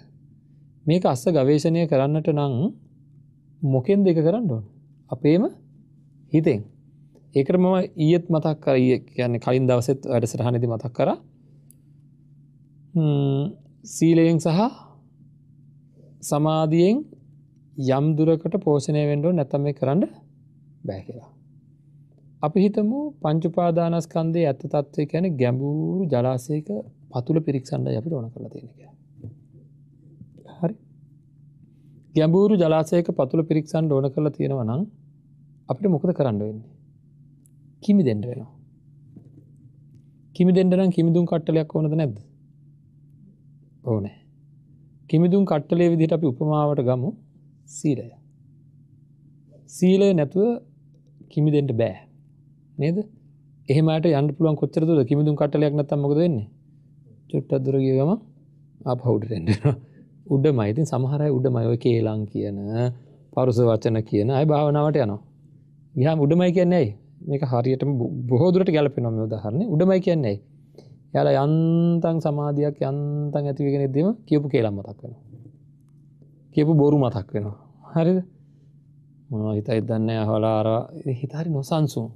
මේක අස්ස ගවේශණය කරන්නට නං මොකෙන් දෙක කරන්න ඕන? අපේම හිතෙන්. ඒකට මම ඊයත් මතක් කර කියන්නේ කලින් දවසෙත් වැඩසටහනති මතක් කර සීලයෙන් සහ සමාධියෙන් යම් දුරකට පෝෂණය වෙන්ඩෝ නැතම කරන්න බෑ කියලා. අපි හිතමු පංචුපාදානස්කන්දේ ඇත්ත තත්වය කැන ගැඹූරු ජලාසයක පතුල පිරික්සන්ඩ අපි ඕන කරලා තියෙනක. හරි ගැඹූරු ජලාසයක පතුල පිරික්සන්ඩ ඕන කරලා තියෙනව නම් අපිට මොකද කරන්න වෙන්නේ. කිමි දෙෙන්ඩ වෙනවා. කිමි දෙෙන්ඩනම් කිමිදුම් කට්ටලයක් ඕනද නැද්ද? ඕනෑ. කිමිදුම් කට්ටලේ විදිට අපි උපමාවට ගමු. සීලය. සීලය නැතුව කිමිදෙන්ට බෑ. නේද? එහමට යන්න පුළුවන් කොච්චර තුර කිමිදුම් කටලයක් නත්තම් මොකද වෙන්නේ? චුට්ටත් දුරගිය ගම අප හවුඩටෙන්ට උඩ මයිතින් සමහරයි උඩ මයෝ කේලං කියන පරුස වචන කියන අයි භාවනාවට යනවා. ගහම උඩමයි කියන්නේ මේක හරියට බොහෝදුරට ගැලපෙනොම උදාහරන්න උඩමයි කියන්නේ යාල යන්තන් සමාධයක් යන්තන් ඇතිවගෙන එදීම කියපු කේලම් මතක් වෙන කියපු බොරු මතක් වෙනවා. හරිද? මොනවා හිතයි දන්න හොලාර හිතාරි නොසන්සුන්.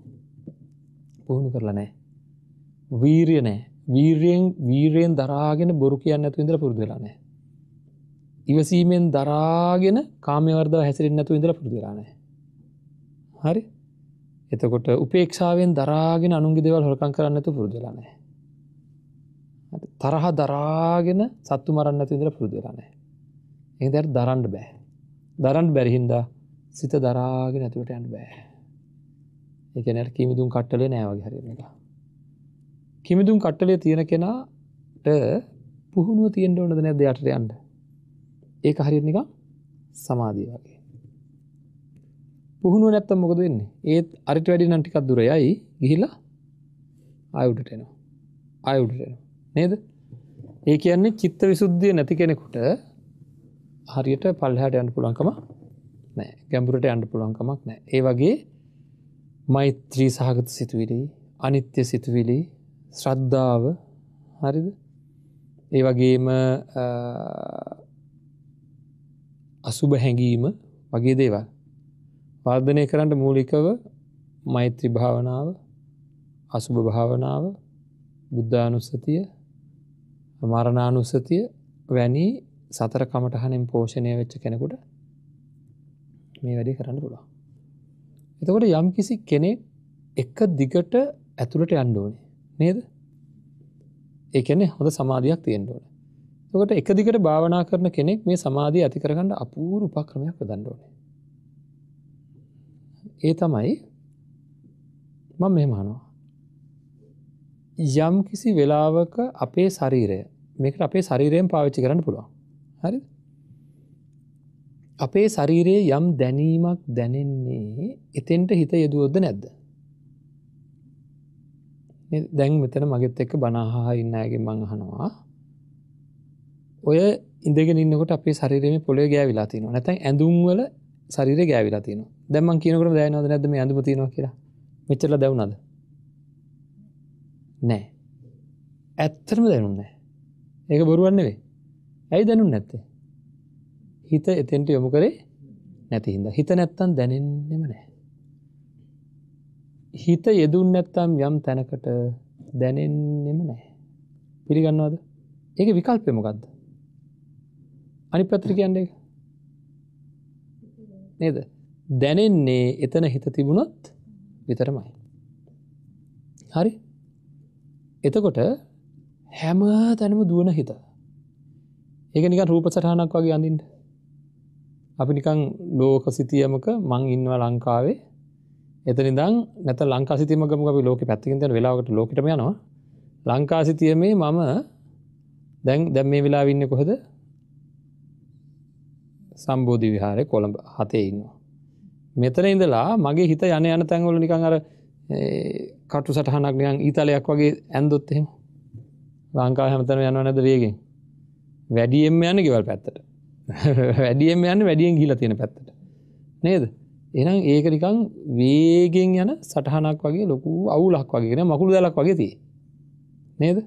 පුහුණු කරලා නෑ වීරිය නෑ වීරයෙන් වීරයෙන් දරාගෙන බොරු කියන්න ඇතු ඉඳල පුරදුලා නෑ ඉවසීමෙන් දරාගෙන කාමවර්ද හැසිරෙන් නැතු ඉඳල පුරදුලා නෑ හරි? එතකොට උපේක්ෂාවෙන් දරාගෙන අනුන්ගේ දෙවල් හොරකං කරන්නතු පුරදුලා නෑ තරහ දරාගෙන සත්තු මරන්න ඇති ඉදර පුරුදුරනෑ ඒ දැර දරන්ඩ බෑ. දරන්ට බැරිහින්ද සිත දරාගෙන ඇතුළට යන්න බෑ. එකනට කිමිදුම් කට්ටලේ නෑවගේ හරින එක කිමිදුම් කට්ටලේ තියෙන කෙනාට පුහුණුව තියෙන්ට ඕනද නැද යටට යන්න? ඒක හරිනික සමාධී වගේ. පුහුණුව නැත්ත මොකද වෙන්නේ? ඒත් අරිට වැඩි නටිකක් දුර යයි ගිහිලා අයුඩට එනවා. අයුඩට එනවා. නේද? ඒ කියන්නේ චිත්ත විසුද්ධිය නැති කෙනෙකුට හරියට පල්හට යන්න පුළන්කම නෑ ගැඹුරට යන්න පුළුවන්කමක් නෑ ඒ වගේ මෛත්‍රී සහගත සිතුවිලි අනිත්‍ය සිතුවිලි ශ්‍රද්ධාව හරිද? ඒ වගේම අසුභ හැඟීම වගේ දේවල්. වර්ධනය කරන්න මූලිකව මෛත්‍රී භාවනාව අසුභ භාවනාව බුද්ධානුස්සතිය මරණානුස්සතිය වැනි සතර කමටහනෙන් පෝෂණය වෙච්ච කෙනෙකුට මේ වැඩි කරන්න පුළුවන්. එතකොට යම් කිසි කෙනෙක් එක දිගට ඇතුළට අන්ඩෝනේ නේද? ඒකනෙ හොඳ සමාධයක් තියෙන්ඩෝන තකට එක දිගට භාවනා කරන කෙනෙක් මේ සමාධී ඇති කරගන්න අපූරු උපක්‍රමයක් දන්නඩෝනේ ඒ තමයි මං මෙහෙමනවා යම් කිසි වෙලාවක අපේ ශරීරය මේකට අපේ ශරීරයෙන් පාවිච්චි කරන්න පුළුවන්. හරි අපේ ශරීරයේ යම් දැනීමක් දැනෙන්නේ එතෙන්ට හිත යෙදුවොද්ද නැද්ද? දැන් මෙතන මගෙත් එක්ක බනාහා ඉන්න ඇගේ මං අහනවා. ඔය ඉඳගෙන ඉන්නකොට අපේ ශරීරම පොලේ ගෑවිලා තින නැතැන් ඇඳුම්වල ශරීර ගෑවිලා තින දැම කියනකට දැනවද නැදම ඇඳම තියෙනවා කියලා. මෙච්චල දැවුණද? නෑ. ඇත්තරම දැනුන්නෑ ඒක බොරුවන්නවේ ඇයි දැනුම් නැත්තේ? හිත එතෙන්ට යොමු කරේ නැති හිද හිත නැත්තන් දැනෙන්නෙම නෑ. හිත යෙදුන් නැත්තම් යම් තැනකට දැනෙන්නෙම නෑ. පිළිගන්නවාද? ඒක විකල්පයමොකක්ද අනි පත්‍ර කියන්නේ නේද? දැනෙන්නේ එතන හිත තිබුණොත් විතරමයි. හරි? එතකොට හැම තැනම දුවන හිත. ඒක නික රූප සටහනක් වගේ අඳින්ට අපි නිකං ලෝක සිතියමක මං ඉන්නවා ලංකාවේ. එතනිදං නැත ලංකා සිතිමගම අපි ලෝක පැත්තිකින්ට වෙලාවට ලෝකට යනවා. ලංකා සිතියමේ මම දැන් දැම් මේ වෙලා ඉන්න කොහද? සම්බෝධි විහාරය කොළඹ හතේ ඉන්නවා. මෙතන ඉඳලා මගේ හිත යන යන තැන්වල නිකං අර කටු සටහනක් නියන් ඊතලයක් වගේ ඇන්දොත්තෙම ලංකා හැමතන යන නැද වේගෙන්? වැඩියෙන්ම යන්න ගෙවල් පැත්තට. වැඩියම් යන්න වැඩියෙන් ගිල තියෙන පැත්තට. නේද? එනම් ඒක නිකං වේගෙන් යන සටහනක් වගේ ලොකු අවුලක් වගේෙන මකුළු දලක් වගේ තිය නේද?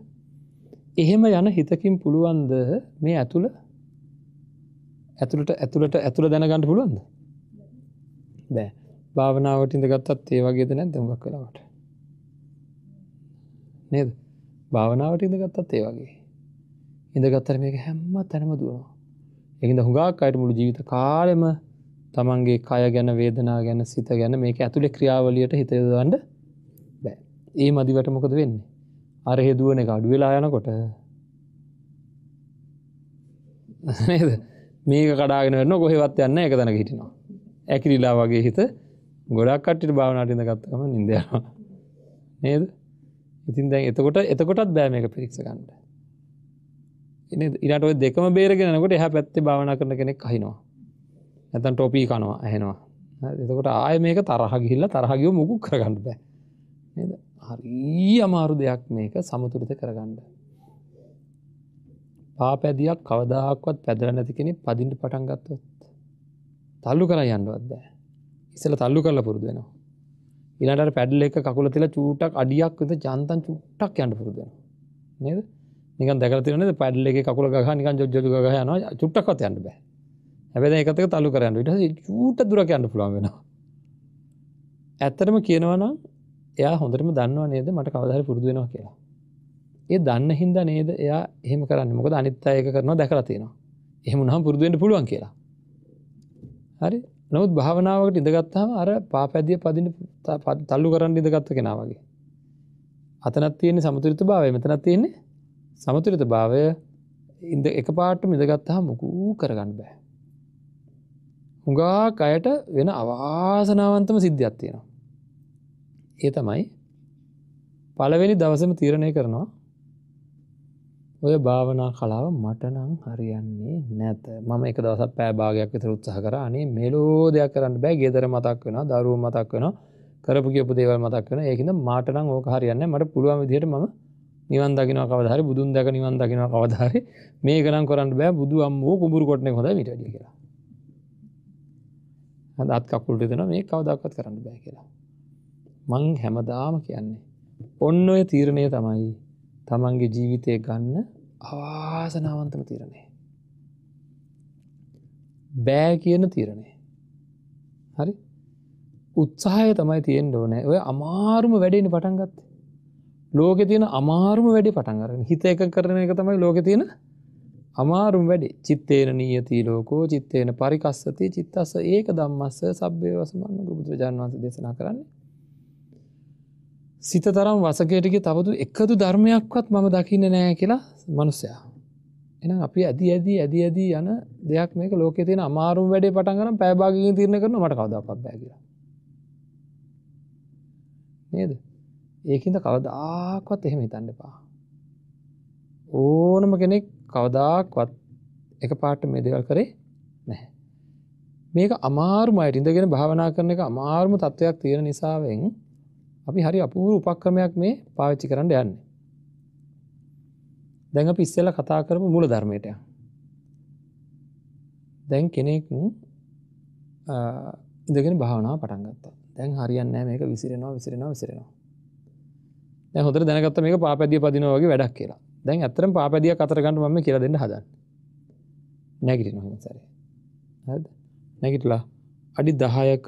එහෙම යන හිතකින් පුළුවන්ද මේ ඇතුළ? ඇතුළට ඇතුළට ඇතුළ දැනගන්නට පුළුවන්ද? බෑ. භාවනාවට ඉඳ ගත්තත් ඒ වගේද නැ දෙමක් කලාවට නේද? භාවනාවට ඉඳ ගත්තත් ඒ වගේ. ඉඳගත්තර මේක හැම්ම තැනම දුවනවා. එහිද හුඟක් අයට මුළු ජීවිත කාලෙම තමන්ගේ කය ගැන වේදනා ගැන සිත ගැන මේක ඇතුළෙ ක්‍රියාවලියට හිතයදවන්ඩ බෑ. ඒ මදිවට මොකද වෙන්නේ? අර හෙදුවන එක අඩු වෙලා යනකොට නේද? මේක කඩාගෙන වන්න කොහෙවත් යන්න එක තැන හිටිනවා. ඇකිරිලා වගේ හිත ගොඩක් කට්ටිට භාවනාටිඳ ගත්තකම නිදයනවා නේද? ඉතින් දැන් එතකොට එතකොටත් බෑ මේක පිරික්ස ගන්නට ඉනට ඔය දෙකම බේරගෙනනකොට එහ පැත්තේ භාවනා කරන කෙනෙක් කහිනවා ඇතන් ටොපී කනවා ඇහෙනවා. එතකොට ආය මේක තරහ ගිහිල්ල තරහගියෝ මුකු කරගන්න බෑ. හරී අමාරු දෙයක් මේක සමතුරිත කරගන්න. පාපැදියක් කවදාක්වත් පැදර නැති කෙනෙ පදිින්ට පටන් ගත්තොත් තල්ලු කර යන්නවත් බෑ. ඉසල තල්ලු කරලා පුරුදු වෙනවා. ඉනට පැඩල එක කකුල තිල චූටක් අඩියක් විත ජන්තන් චුට්ටක් යන්න පුරුදුවෙන නේද? නික දැකරතින පැඩල එක කකුල ගහ නිකන් ජොජ්ජ ගහයන චුට්ටක්වත් යන්න බෑ. හැබැ එකතක තල්ලු කරන්න ට චූට දුර යන්න පුළුවන් වෙන ඇත්තරම කියනවනම් එයා හොඳටම දන්නවා නේද? මට කවදහරි පුරුදුවෙනවා කියලා. ඒ දන්න හින්ද නේද? එයා එහෙම කරන්න. මොකද අනිත් අයක කරනවා දැකලා තියෙනවා. එහෙම නම් පුරුදුවෙන්ට පුළුවන් කියලා. හරි. නොත් භාවනාවකට ඉඳගත්තාම අර පාපැදිය පදින තල්ලු කරන්න ඉඳගත්ත කෙනා වගේ. අතනත් තියෙන්නේ සමතුරිත භාවය මෙතනත් තියෙන්නේ සමතුරිත භාවය. ඉද එක පාට මිදගත්තා මොකූ කරගන්න බෑ. හුඟාක් අයට වෙන අවාසනාවන්තම සිද්ධියක් තියෙනවා. ඒ තමයි පළවෙනි දවසම තීරණය කරනවා ඔය භාවනා කලාව මටනං හරියන්නේ නැත. මම එක දවසක් පෑභාගයක් විතර උත්සාහ කර. අනේ මෙලෝ දෙයක් කරන්න බෑ. ගෙදර මතක් වෙන දරුව මතක් වෙන කරපු කියපු දේවල් මතක් වෙන ඒකද මාටනං ඕක හරියන්න මට පුළුවන් විදිහට ම නිවන් දකින කවදහරි බුදුන් දැක නිවන් දකින කවදහරි මේ ගනම් කරන්න බෑ. බුදු අම්මෝ කුඹුරු කොටන හොඳ මිටඩිය කියලා. අත් කකුල්ට දෙන මේ කවදක්වත් කරන්න බෑ කියලා. මං හැමදාම කියන්නේ. ඔන්න ඔය තීරණය තමයි තමන්ගේ ජීවිතය ගන්න අවාසනාවන්තම තීරණය. බෑ කියන තීරණය. හරි? උත්සාහය තමයි තියෙන් ඕනෑ. ඔය අමාරුම වැඩෙන පටන්ගත් ලෝක තියෙන අමාරුම වැඩි පටන්ගරන හිත එක කරන එක තමයි ලෝක තියෙන අමාරුම් වැඩි. චිත්තේන නීයති ලෝකෝ චිත්තේන පරිකස්සති චිත්තස්ස ඒක දම්මස්ස සබ්‍යය වසමන්න බුදුරජාන් වන්ස දේශනා කරන්නේ. සිත තරම් වසකයටක තබතු එකදු ධර්මයක්වත් මම දකින්න නෑ කියලා මනුස්සයා. එන අපි ඇදි ඇදී ඇදි ඇදී යන දෙයක් මේක ලෝක තියෙන අමාරුම් වැඩේ පටන්ගන පැබාගින් තිරණ කරන මට කවදක්ත් බෑ කියලා. නේද ඒකින්ද කවදාක්වත් එහෙම හිතන්න එපා. ඕනම කෙනෙක් කවදාක්වත් එක පාට මේ දෙවල් කරේ නැහැ. මේක අමාරුමයට ඉඳගෙන භාවනා කරන එක අමාරුම තත්ත්වයක් තියෙන නිසාවෙන් අපි හරි අපූරු උපක්‍රමයක් මේ පාවිච්චි කරන්න යන්න. දැඟ පිස්සෙල්ල කතා කරපු මුල ධර්මයටය. දැන් කෙනෙක් ඉදගෙන භාවනා පටන්ගත්තා දැන් හරියන්න මේක විසිරෙනවා විසිරෙනවා විසිරෙනවා. දැ හොඳර දැනගත්ත මේක පාපැදිය පදිනවගේ වැඩක් කියලා දැන් ඇතරම් පාපැදිය කතරගන්න මම කියල දෙන්න හදන්න නැගිටි නොහම සරේ නැගිටලා අඩි දහයක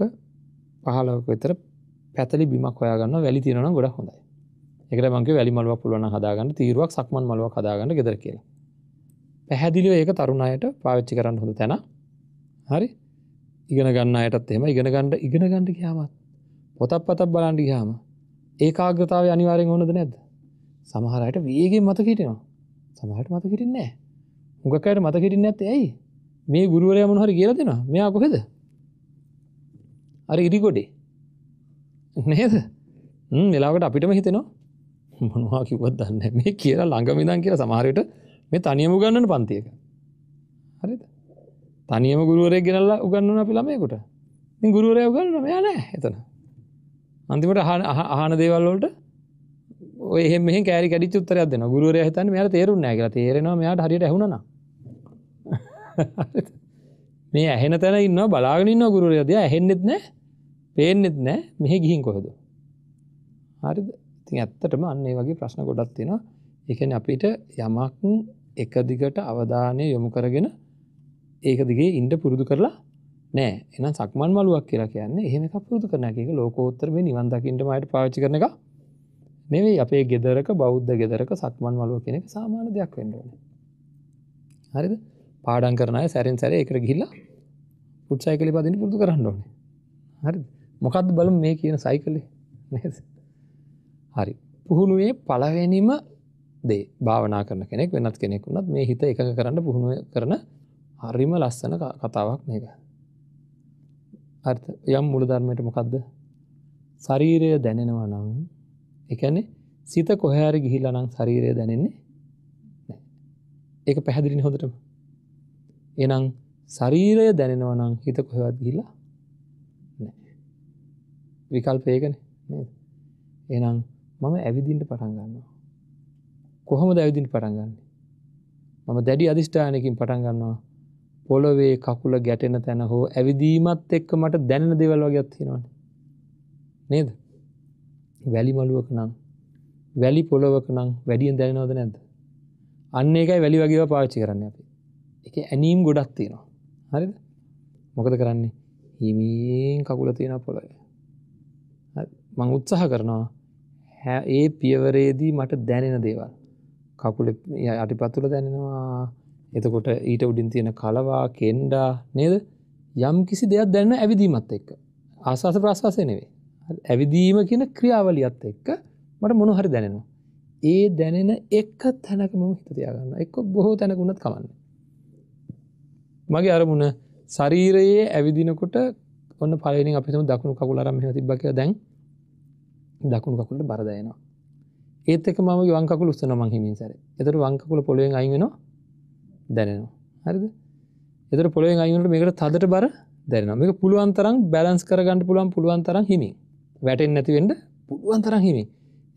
පහලවක විතර පැතලි බිමක් හොයාගන්න වැලි තියන ගොඩ හොඳයි. එකට මගේ වැලි මලුව පුළුවන් හදාගන්න තීරුවක් සක්මන් මලුව හදාගන්න ගෙදර කියලා. පැහැදිලිව ඒක තරුණයට පාවිච්චි කරන්න හොඳ තැන හරි? ඉගෙන ගන්න අයටත් එම ඉගෙන ගණඩ ඉගෙන ගණඩ කියාමත් පොතක් පතක් බලන්ඩි හාම ඒ ආග්‍රතාව අනිවාරෙන් ඕනද නැද්ද? සමහරයට වේගෙන් මත හිටනවා. සමහට මත හිටින්නේ හුඟකයට මත හිටින්න ඇත ඇයි? මේ ගුරුවරය මොහරි කියල දෙෙන මෙයා කොහෙද? අර ඉරිගොඩේ. නේද? වෙලාවට අපිටම හිතෙනවා. මොනවා කිවත් දන්න මේ කියලා ළඟමිදන් කියලා සමහරයට මේ තනියම ගන්නන පන්තියක. හරිද? තනියම ගුරුවරය ගෙනල්ලා උගන්නන අපි ළමයකුට. ගුරුවරය උගන්න මෙයා නෑ එතන. අන්තිමට අහන දේවල්ලට ඔය මෙහ කෑරි කඩි උත්තරයක් දෙන ගුරුවරය හිතන්න මෙයාට තේරුම් නෑ කියලා. තේරෙනවා මෙයාට හරියට ඇහුණන මේ ඇහෙන තැන ඉන්න බලාගෙනන්න ගුරුවරයද ඇහෙන්නෙත් නෑ. පේනෙත් නෑ. මෙහෙ ගිහින් කොහෙද? හරිද? ඉතින් ඇත්තටම අන්නේ වගේ ප්‍රශ්න ගොඩත් තියෙනවා. එකන අපිට යමක් එක දිගට අවධානය යොමු කරගෙන ඒක දිගේ ඉන්ඩ පුරුදු කරලා නෑ. එන සක්මන් මලුවක් කියලා කියන්නේ එහෙම එකක් පුරුදු කරන එක. ලෝකෝත්තර මේ නිවන් දකින්නට මයට පාවිච්චි කරන එක නෙවෙයි. අපේ ගෙදරක බෞද්ධ ගෙදරක සක්මන් මලුව කෙනෙක සාමාන්‍ය දෙයක් වෙන්න ඕනේ. හරිද? පාඩම් කරන අය සැරෙන් සැර එකට ගිහිල්ලා පුට් සයිකලි පදින්න පුරුදු කරන්න ඕනේ. හරි මොකක්ද බලමු මේ කියන සයිකලේ නේද? හරි. පුහුණුවේ පළවෙනිම දේ භාවනා කරන කෙනෙක් වෙනත් කෙනෙක් වුණත් මේ හිත එක කරන්න පුහුණුව කරන හරිම ලස්සන කතාවක් මේක. අර්ථ යම් මුල ධර්මයට මොකක්ද ශරීරය දැනෙනවා නං එකනේ සිත කොහැරි ගිහිල්ලා නං ශරීරය දැනෙන්නේ ඒක පැහැදිලිනි හොඳටම. එනම් ශරීරය දැනෙනවා නං හිත කොහෙවත් ගිහිලා විකල්පයකන එනම් මම ඇවිදින්ට පටන් ගන්නවා. කොහොම දැවිදින් පටන් ගන්න? මම දැඩි අධිෂ්ඨානයකින් පටන් ගන්නවා. පොළොවේ කකුල ගැටෙන තැන හෝ ඇවිදීමත් එක්ක මට දැනෙන දෙවල් වගේ තියෙනවන. නේද? වැලි මළුවක නම් වැලි පොළොවක නම් වැඩියෙන් දැනනවද නැද්ද? අන්න එකයි වැලි වගේ පාච්චි කරන්න අපි. එක ඇනීම් ගොඩක් තියෙනවා. හරිද? මොකද කරන්නේ? හිමීන් කකුල තියෙන පොළොය මං උත්සාහ කරනවා ඒ පියවරේදී මට දැනෙන දේවල්. කකුල යටි පත්තුල දැනෙනවා. එතකොට ඊට උඩින් තියෙන කලවා කෙන්ඩා නේද? යම් කිසි දෙයක් දැන්න ඇවිදීමත් එක්ක. ආශවාස ප්‍රශ්වාසය නෙවේ ඇවිදීම කියන ක්‍රියාවලියත් එක්ක මට මොන හරි දැනෙනවා. ඒ දැනෙන එක්ක තැනක මම හිතතියාගන්න එක්ක බොහෝ තැනකුණත් කවන්න මගේ අරමුණ ශරීරයේ ඇවිදිනකොට ඔන්න පලනි අපිම දකුණු කකුලරම තිබ්බක දැන් දකුණු කකුලට බරදයනවා ඒත් එක ම වංකකුල උස්සන මං හිමින් සර. එතර වංකකුල පොළුවෙන් අයිගෙන දැනෙනවා. හරිද? එතර පොළුවෙන් අයිනට මේකට තදට බර දැන මේක පුළුවන්තරම් බැලන්ස් කරගන්න පුළුවන් පුළුවන්තරම් හිමි වැටෙන් නැතිවෙන්ට පුළුවන්තරම් හිමි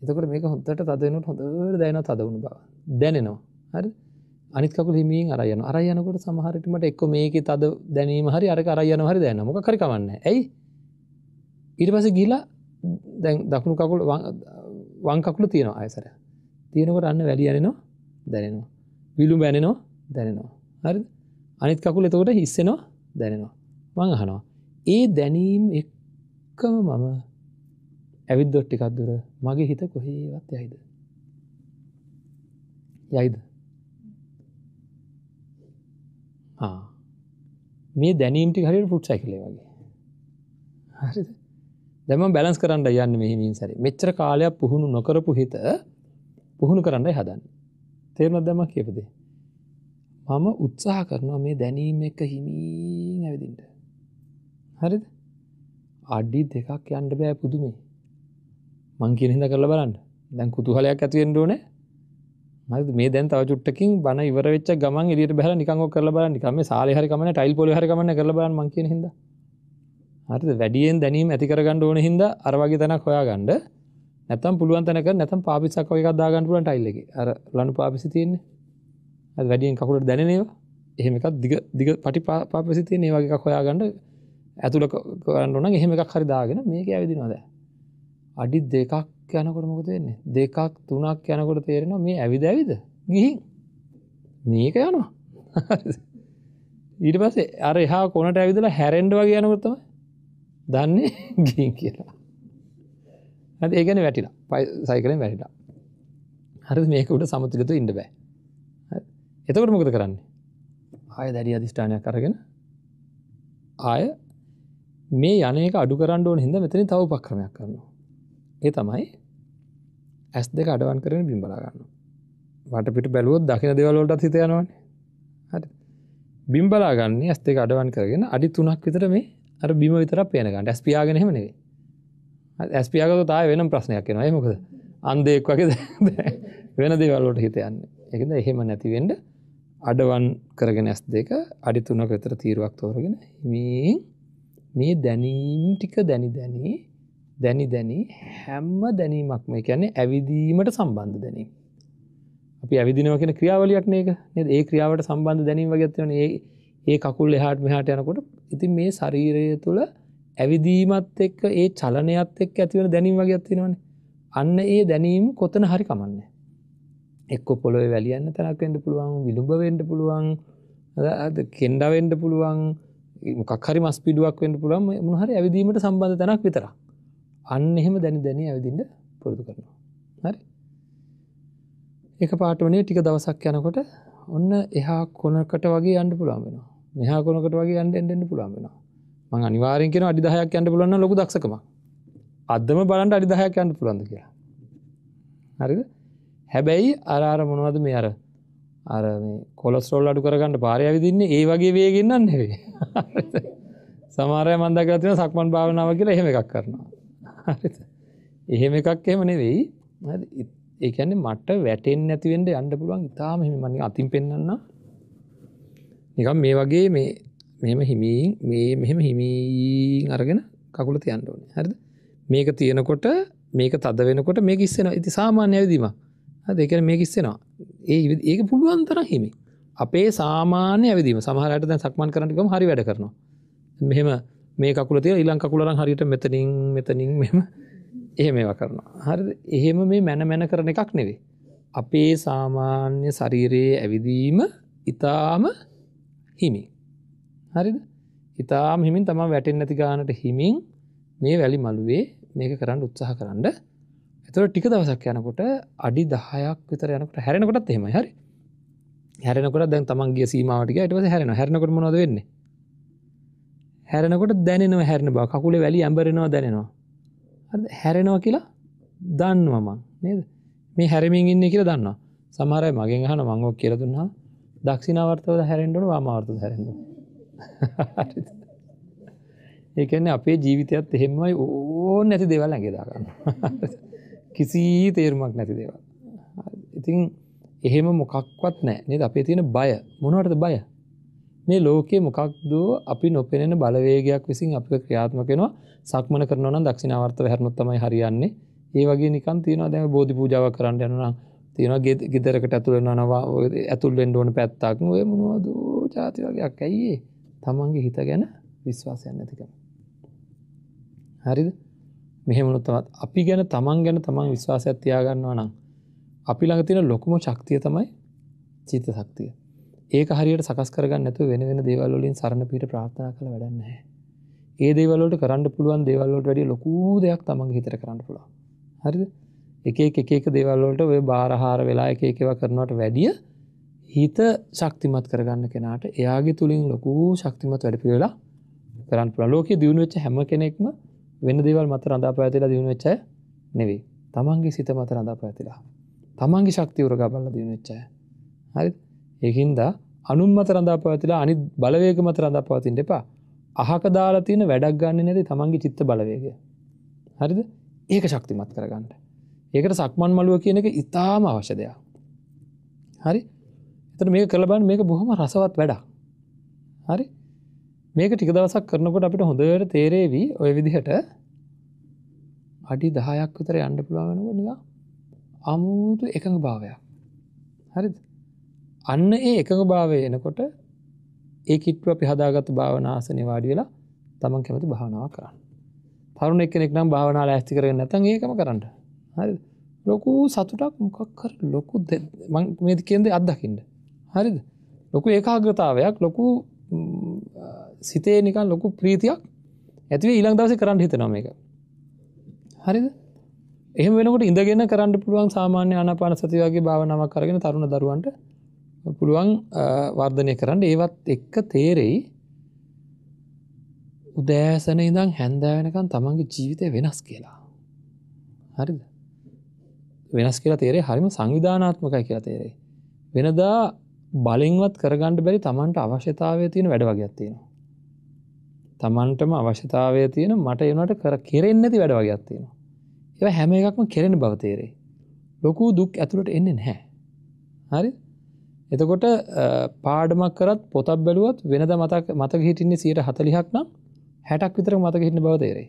එතකට මේක හොත්තට තදනට හොඳ දැන තදවුණු බව. දැනෙනවා. හරි අනිකකු හිමින් අරයන අරයනකොට සමහරටමට එක්ක මේක තද දැනීම හරි අර අරයන හරි දැන මොක කරකවන්න ඇයි? ඊට පස ගිලා දැන් දකුණු කකුල් වංකකුළු තියෙනවා අයසර තියෙනකොට අන්න වැලියනෙනවා දැනෙනවා. විලු බැනෙනවා දැනෙනවා. හරි අනිත් කකුල එතකොට හිස්සෙනවා දැනෙනවා. මං අහනවා ඒ දැනීම් එක්කම මම ඇවිත් දොට්ටිකක්දුර මගේ හිත කොහේවත් යයිද? යයිද? මේ දැනීමටි හරිට පුට් සයිකලේ වගේ. හරි දැම බැලන්ස් කරන්න යන්න මෙහිමින් සැරි මෙච්චර කාලයක් පුහුණු නොකරපු හිත පුහුණු කරන්නයි හදන්න. තේරනත් දම කියපදේ මම උත්සාහ කරනවා මේ දැනීම එක හිමීන් ඇවිදින්ට හරිද? අඩි දෙකක් යන්ඩ බෑ පුදුමේ. මං කියන හිද කරල බලන්න. දැන් කුතුහලයක් ඇතිවෙන්ඩ ඕනේ. මද මේ දැන් තව චුට්ටකින් බන ඉවරවෙච්ච ගමන් එලියට බැල නිකං කරල බල නිකම සාලහරිකමන ටයිල් පොල හරිකමන කරල බල මංකිය හිද හරිද? වැඩියෙන් දැනීම ඇතිකරගන්න ඕන හිද අරවගේ තැනක් හොයා ගණ්ඩ නැතම් පුළුවන් තැනක නැතම් පාපිසක් වගේ දාගන්නපුලන් ටයිල්ලෙ අර ලනු පාපිසි තියන්නේ. ඇ වැඩියෙන් කකුලට දැනනවා එහෙමකත් දිග දිග පටි පාපසි තිය ඒ වගේ හොයා ගණඩ ඇතුළ කරන්න ඕන එහෙම එකක් හරි දාගෙන මේක ඇවිදිනවාද අඩි දෙකක් යනකොට මොකද වෙන්නේ? දෙකක් තුනක් යනකොට තේරෙනවා මේ ඇවිද ඇවිද? ගිහින්. මේක යනවා. ඊට පස්සේ අර එහා කොනට ඇවිදලා හැරෙන්ඩ වගේ යනකොත්තම දන්නේ ගින් කියලා. ඇ ඒගැන වැටිලා. පයි සයිකරෙන් වැටිලා. හරි මේකට සමතුලතු ඉන්න බෑ. එතකට මොකද කරන්නේ? ආය දැඩි අධිෂ්ඨානයක් කරගෙන ආය මේ යනක අඩු කරන්න ඕන හිද මෙතන තව පක්‍රමයක් කරනවා. ඒ තමයි ඇස් දෙක අඩවන් කරන බිම්බලාගන්න වට පිට බැලුවොත් දකින දෙවලෝට හිතයනවන හරි. බිම්බලාගන්න ඇස් දෙක අඩවන් කරගෙන අඩි තුනක් විතර මේ අර බිම විතර පේනගන්න ඇස් පියාගෙන හෙමනේ ඇස්පියාගත තාය වෙන ප්‍රශ්නයක් කෙනයි මොකද? අන්දෙක් වගේ වෙන දෙවල්ලෝට හිතයන්න එකද එහෙම නැතිවෙන්ඩ අඩවන් කරගෙන ඇස් දෙක අඩි තුනක විතර තීරුවක් තෝරගෙන හිමින් මේ දැනීම් ටික දැනි දැනී දැනි දැනි හැම්ම දැනීමක් මේ කියන්නේ ඇවිදීමට සම්බන්ධ දැනීම. අපි ඇවිදිනව කියෙන ක්‍රියාවලියක් නේක ඒ ක්‍රියාවට සම්බන්ධ දැනීම ගත්තවන ඒ ඒ කකුල් එහාට මෙහාට යනකොට ඉතින් මේ ශරීරය තුළ ඇවිදීමත් එක්ක ඒ චලනයත් එක් ඇතිවන දැනීම වගේ ඇතිනවන අන්න ඒ දැනීම කොතන හරි කමන්න. එක්ක පොළොව වැලියන්න තැනක්වෙන්ට පුළුවන් විළුඹවෙන්ට පුළුවන් කෙන්ඩවෙන්ඩ පුළුවන් මොකක්හරි මස් පිඩුවක් වෙන්ට පුළුවන් මොහරි ඇවිදීමට සම්බන්ධ තැනක් විතර අන්න එහෙම දැනි දැන ඇවිදින්න පුරුදු කරනවා. හරි? එක පාටවනේ ටික දවසක් යනකොට ඔන්න එහා කොනකට වගේ අන්ඩ පුළුවන් වෙන මෙහා කොනකට වගේ අන්ඩ එන්ඩෙන්න්න පුළුවන් වෙනවා. මං අනිවාරෙන් කියෙන අඩිදහයක් යන්න පුලන්න ලොක දක්ෂකම අදම බලන්ට අඩිදහයක් යන්න පුළන්ද කියලා. හරිද? හැබැයි අරාර මොනවද මේ අර අර කොලස්රෝල් අඩු කරගන්න පාරය විදින්නේ ඒ වගේ වේගෙන්න්න නෙවේ සමාරය මන්දකතින සක්මන් භාවනාව කියලා එහෙම එකක් කරනවා. එහෙම එකක් එහෙම නෙවෙයි. ඒකන්නේ මට වැටෙන් නැතිවෙන්ට අන්ඩ පුළුවන්. ඉතාම හිම මනි අතින් පෙන්න්න නිකම් මේ වගේ මේ මෙම හිමීන් මේ මෙහෙම හිමීන් අරගෙන කකුල තියන්න ඕනේ. හරිද? මේක තියෙනකොට මේක තද වෙනකොට මේ ඉස්සෙන ඉති සාමාන්‍ය ඇවිදීම. දෙකන මේ ඉස්සෙනවා. ඒ ඒක පුළුවන් තර හිමි. අපේ සාමාන්‍ය ඇවිදීම. සමහරට දැ සක්මන් කරනකම හරි වැඩ කරනවා. මෙහෙම මේ කකුල තිය ඉලං කකුලරන් හරිට මෙතනින් මෙතනින් මෙම එහෙම ඒවා කරනවා. හරි එහෙම මේ මැන මැන කරන එකක් නෙවේ අපේ සාමාන්‍ය ශරීරයේ ඇවිදීම ඉතාම හිමි හරිද? ඉතාම හිමින් තම වැටෙන් නැති ගානට හිමින් මේ වැලි මළුවේ මේක කරන්න උත්සාහ කරන්න. ඇතුව ටික දවසක් යනකොට අඩි දහයක් විතර යනකට හැරෙනකොටත් එහෙම හරි. හැරෙනකොට දැන් තමන්ගේ සීමාවටික ඇටවස හැරෙන හැරනකොට මොද වෙන්නේ? හැරෙනකොට දැනෙනව හැරෙන බව. කකුලේ වැලි ඇඹරෙනවා දැනෙනවා. හැරෙනවා කියලා දන්නවමං නේද? මේ හැරමින් ඉන්න කියලා දන්නවා. සමහරයි මගෙන් හන මංගෝ කියර දුන්නා දක්ෂිනාවර්තවද හැරෙන්ටුන වාමාවර්ත හැරෙන්වා ඒකන්නේ අපේ ජීවිතයත් එහෙමයි ඕ නැති දෙවල් ඇගෙදාගන්න කිසි තේරුමක් නැති දේවල්. ඉතින් එහෙම මොකක්වත් නෑ නද? අපේ තියෙන බය. මොනවටද බය? මේ ලෝකයේ මොකක්දෝ අපි නොපෙනෙන බලවේගයක් විසින් අප ක්‍රියාත්මකෙනවා සක්මන කරනවන දක්ෂිනාවර්ත හැරනොත්තමයි හරියන්නේ. ඒ වගේ නිකන් තියෙනවා. දැම බෝධි පූජාව කරන්න යනවා තියෙන ගෙදරකට ඇතුළ නවා ඇතුල්ෙන් ඕන පැත්තක්. ඔය මොනවද ජාති වගේයක් ඇයිඒ තමන්ගේ හිත ගැන විශ්වාසයන් නැතිකම. හරිද? මෙහෙමනුත්තමත් අපි ගැන තමන් ගැන තමන් විශ්වාසයක් තියාගන්නවා නම් අපි ළඟ තියෙන ලොකුම ශක්තිය තමයි චිත ශක්තිය. ඒක හරියට සකස් කරගන්න නැතු වෙන වෙන දේවල්ලින් සරණ පිට ප්‍රාර්ථනා කළ වැඩන්න ඒ දේවලට කරන්න පුළුවන් දේවල්ලට වැඩිය ලොකූ දෙයක් තමන් හිතර කරන්න පුළා හරිද? එක එක එක දේවල්ලට ඔය බාරහාර වෙලා එක එකව කරනවට වැඩිය හිත ශක්තිමත් කරගන්න කෙනාට එයාගේ තුළින් ලොකූ ශක්තිමත් වැඩ පිවෙලා කරන්න පුළ ලෝක දියුණු වෙච්ච හැම කෙනෙක්ම වෙන දේවල් මත රඳා පැතිලා දියුණු වෙච්ච නෙවෙයි. තමන්ගේ සිත මත රඳා පැතිලා තමන්ගේ ශක්ති උරගා බල්ල දියුණු වෙච්චය හරි ඒහින්ද අනුන් මත රඳා පවතිලා අනි බලවේග මත රඳා පවතින් එපා. අහක දාලා තියෙන වැඩක් ගන්න නැති තමන්ගේ චිත්ත බලවේගය. හරිද? ඒක ශක්තිමත් කරගන්නට ඒකට සක්මන් මළුව කියන එක ඉතාම අවශ්‍ය දෙයක්. හරි? එතට මේ කළබන් මේක බොහොම රසවත් වැඩක්. හරි? මේක ටික දවසක් කරනකොට අපිට හොඳට තේරේවී ඔය විදිහට අඩි දහයක් විතර යන්න පුළුවන්ගෙනක නිවා අමුතු එකඟ භාවයක් හරිද? අන්න ඒ එකඟ භාවය එනකොට ඒ කිට්ව අපි හදාගත්තු භාවනාසනය වාඩි වෙලා තමන් කැමති භාවනාව කරන්න. තරුණ එක්කෙනෙක් නම් භාවනාල ඇස්ති කරන්න නැතන් ඒකම කරන්න. හරි. ලොකු සතුටක් මොකක්කර ලොකු මේද කියන්ද අත්දකින්න. හරිද? ලොකු ඒකාග්‍රතාවයක් ලොකු සිතේ නිකන් ලොකු ප්‍රීතියක් ඇතිව ඊළං දවස කරන්න හිතනොම එක හරිද? එහම වෙනකට ඉඳගෙන කරන්න පුළුවන් සාමාන්‍ය අනපාන සතිවගේ භාවනාවක් කරගෙන තරුණ දරුවන්ට පුළුවන් වර්ධනය කරන්න. ඒවත් එක්ක තේරෙයි උදෑසන ඉඳං හැන්දෑවෙනකන් තමන්ගේ ජීවිතය වෙනස් කියලා. හරිද? වෙනස් කියලා තේරේ හරිම සංවිධානාත්මකයි කියලා තේරේ වෙනදා බලින්වත් කරගණ්ඩ බැරි තමන්ට අවශ්‍යතාවය තියෙන වැඩ වගයක් තියෙනවා. තමන්ටම අවශ්‍යතාවය තියෙන මට එනට කර කෙරෙන් නැති වැඩ වගයක් තියෙනවා. ඒ හැම එකක්ම කෙරෙන බවතේරේ ලොකු දුක් ඇතුළට එන්නේ නැහැ. හරි? එතකොට පාඩමක් කරත් පොතක් බැලුවත් වෙනද මතක් මතක හිටින්නේ සියට හතලිහක් නම් හැටක් විතර මතක හිටන බව තේරේ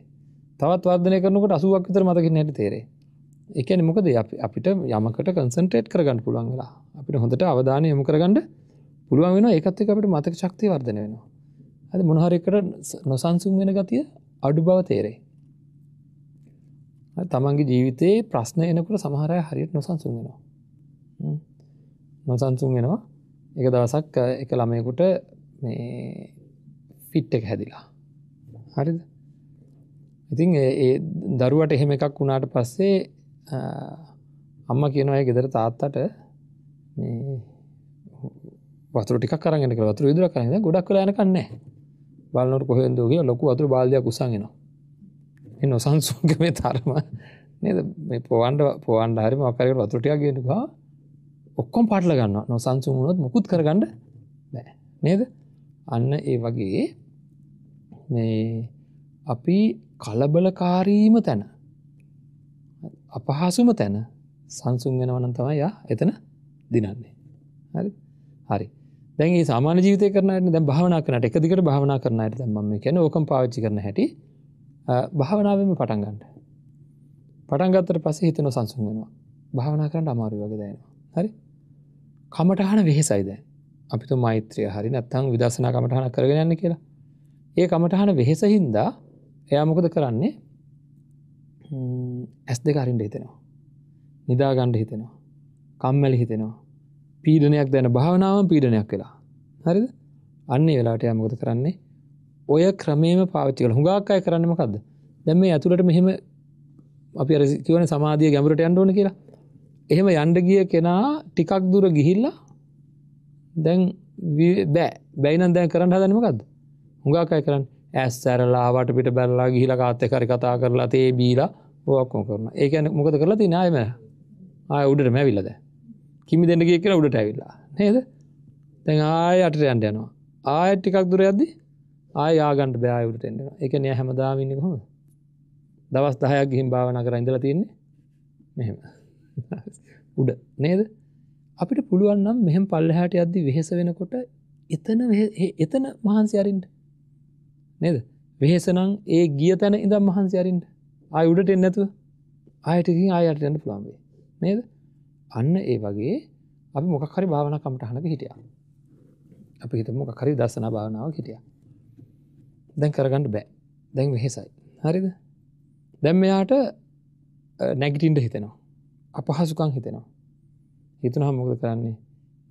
තවත් වර්ධනය කරනකට අසුවක් විතර මතක නැට තේරේ එකන මොකද අපිට යමකට කන්සන්ට්‍රේට් කරගන්න පුළුවන් වෙලා. අපිට හොඳට අවධානය යොමු කරගන්න පුළුවන් වෙන එකත් එක අපිට මතක ශක්තිය වර්ධනය වෙනවා. ඇද මොනහරකට නොසන්සුම් වෙන ගතිය අඩු බව තේරේ තමන්ගේ ජීවිතයේ ප්‍රශ්න එනකට සමහරය හරියට නොසන්සුම් වෙනවා. නොසන්සුම් වෙනවා. එක දවසක් එක ළමයකුට මේ ෆිට් එක හැදිලා. හරිද? ඉතින් ඒ දරුවට එහෙම එකක් වුණාට පස්සේ අම්ම කියනවය ගෙදර තාත්තට වතුර ටික් කරගෙන වතුර විදුර කරන්න ගොඩක් කලා යනකන්නේ බලන්නට කොහෙන්දෝගේ ලොකු වතුර බාල්ධයක් උසන්ගෙනවා නොසන්සුන්ග මේ තරම නද? මේ පොවන්ඩ පොවන්ඩ හරි මකරක වතුරටයක් ගෙනවා ඔක්කොම් පාටල ගන්න නොසන්සුමුණොත් මුකුත් කරගන්න බෑ. නේද? අන්න ඒ වගේ මේ අපි කලබලකාරීම තැන අපහසුම තැන සංසුන් වෙනවනන් තමයි එතන දිනන්නේ. හරි? හරි. දැන්ගේ සාමාන ජීවිත කරනට දැ භාවනා කරනට එක දිකට භාවනා කරනයට දැම්ම කැන ඕකම් පාච්චි කරන හැටි භාවනාවම පටන්ගන්නට පටන්ගත්තර පස හිතන සංසුන් වෙනවා. භාවනා කරන්න අමාරු වගේ දයනවා හරි? කමටහන වෙහෙසයිද අපිතු මෛත්‍රය හරි නැත්තං විදසනා කමටහන කරගෙන යන්න කියලා. ඒ කමටහන වෙහෙස හින්දා එයා මොකද කරන්නේ? ඇස් දෙක අරින්ට හිතෙනවා. නිදාගණ්ඩ හිතෙනවා. කම්මැලි හිතෙනවා. පීඩනයක් දැන භාවනාව පීඩනයක් වෙලා. හරිද? අන්නේ වෙලාට යමකොද කරන්නේ? ඔය ක්‍රමේම පාවිච්චිකල හුඟක් අය කරන්නමකක්ද දැම මේ ඇතුළට මෙහෙම අපි කිවන සමාධිය ගැමරට අන්ඩෝන කියලා. එහෙම යන්ඩ ගිය කෙනා ටිකක් දුර ගිහිල්ලා දැන් බෑ. බැයිනන් දැන් කරන්න හදනමකක්ද හුඟක් අය කරන්න ඇස් සැරලාවට පිට බැල්ලා ගිහිල කාත්තකරි කතා කරලා තේ බීලා ඕක්කොම කරන ඒකන මොකද කරලා ති නායම ආය උඩට මැවිල්ලද කිමි දෙන්නගේ කියල උඩට ඇවිල්ලා. නේද? තැන් ආය අට යන්ට යනවා. ආය ටිකක් දුර ඇද්දි ආයාගන්ට බෑයුට එන්න. එක නෑ හැමදාමින්න කොම දවස් දහයක් ගිහිම් භාවන කර ඉඳල තින්නේ මෙහෙම. උඩ. නේද? අපිට පුළුවන් නම් මෙහෙම පල්ලහට අද්දි වෙහෙස වෙනකොට එතන එතන මහන්සි අරින්ට නේද? වෙහෙසනං ඒ ගිය තැන ඉදම් මහන්සි අරින්ට ආය උඩට එන්නතුව ආයටකින් ආයට යන්න පුළාන්වේ නේද? අන්න ඒ වගේ අපි මොකක් හරි භාවන කමට හනක හිටිය. අපි හිත මොක හරි දස්සන භාවනාව හිටිය. දැන් කරගන්නඩ බෑ. දැන් වෙහෙසයි. හරිද? දැම් මෙයාට නැගිටින්ට හිතෙනවා. අපහසුකං හිතෙනවා. හිතුන හමොකද කරන්නේ?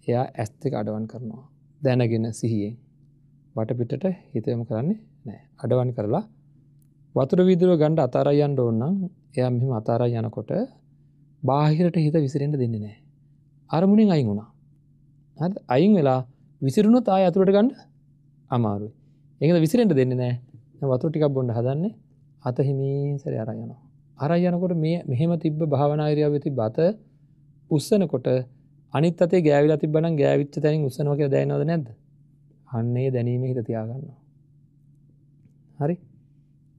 එයා ඇස්තික අඩවන් කරනවා. දැනගෙන සිහියෙන්. වටපිටට හිතයම කරන්නේ නෑ. අඩවන් කරලා වතුර විදුර ගණ්ඩ අතාරයන්ට ඕන්නම් එයා මෙම අතාරයි යනකොට බාහිරට හිත විසිරෙන්ට දෙන්නේ නෑ අරමුණින් අයින් වුණා. හ අයින් වෙලා විසිරුණුත් ආය ඇතුරට ගණ්ඩ අමාරුයි. එද විසිරෙන්ට දෙන්නේ නෑ වතුර ටිකක් බොන්ඩ හදන්නේ අත හිමීන් සර අරයනවා අරයනකොට මේ මෙහෙම තිබ්බ භාවනාරයාව වෙති බත උස්සනකොට අනිත් අතේ ගෑවිල තිබන ගෑවිච්ච තැනින් උත්සනෝක දැනවද නැද අන්නේ දැනීම හිත තියාගන්න හරි?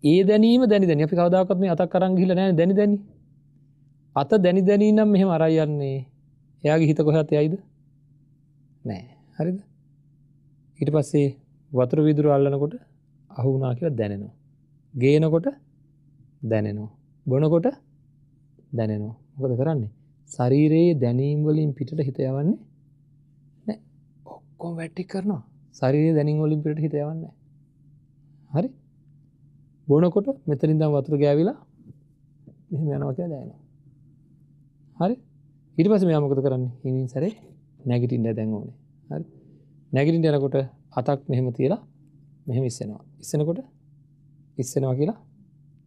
ඒ දැනීම දැනි දැන. අපි කවදාකත්ම අතක් කරන් හිල නෑ. දැනි දැනි. අත දැනි දැනී නම් මෙහෙම අරයන්නේ එයාගේ හිත කොහත් යයිද නෑ හරිද? ඊට පස්සේ වතුර විදුරු අල්ලනකොට අහුුණා කියලා දැනෙනවා. ගේනකොට දැනෙනවා. බොනකොට දැනෙනවා. මොකද කරන්නේ? ශරීරයේ දැනීම්වලින් පිටට හිත යවන්නේ ඔක්කොම් වැට්ටි කරනවා. ශරීරයේ දැනින් වලින් පිට හිත යවන්න හරි? බොනකොට මෙතරින්දම් වතුර ගෑවිලා මෙහම යනවා කිය දැනවා හරි? ඉට පස මෙයාමකත කරන්න? හිමින් සරේ නැගිටින්ට දැන් ඕනේ. හරි? නැගිටින්ට යනකොට අතක් මෙහෙම තියලා මෙහෙම ඉස්සෙනවා. ඉස්සනකොට ඉස්සෙනවා කියලා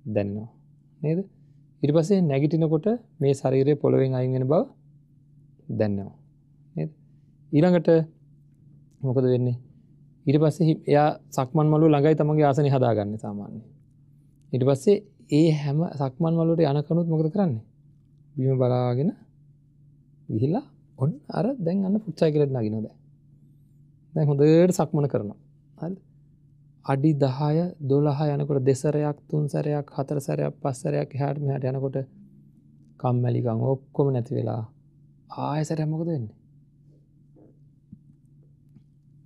දැන්නවා. නේද? ඉට පසේ නැගිටිනකොට මේ ශරීරය පොළොවෙන් අයිගෙන බව දැන්නවා. ඊළඟට මොකද වෙන්නේ? ඉට පස්සේ එයා සක්මන් මලු ළඟයි තමගේ ආසනය හදාගන්න සාමාන්‍ය ඉට පස්සේ ඒ හැම සක්මන් මලුට යනකනුත් මොකද කරන්නේ? බිම බලාගෙන ගිහිල්ලා ඔන්න අර දැන් අන්න පුච්චා කරට නගෙනද දැන්. හොඳට සක්මන කරනවා. හරි අඩි දහය දොළහ යනකොට දෙසරයක් තුන් සැරයක් හතර සැරයක් පස්සරයක් හට මෙහට යනකොට කම්මැලිකං ඔක්කොම නැති වෙලා ආය සැර මොකද වෙන්නේ?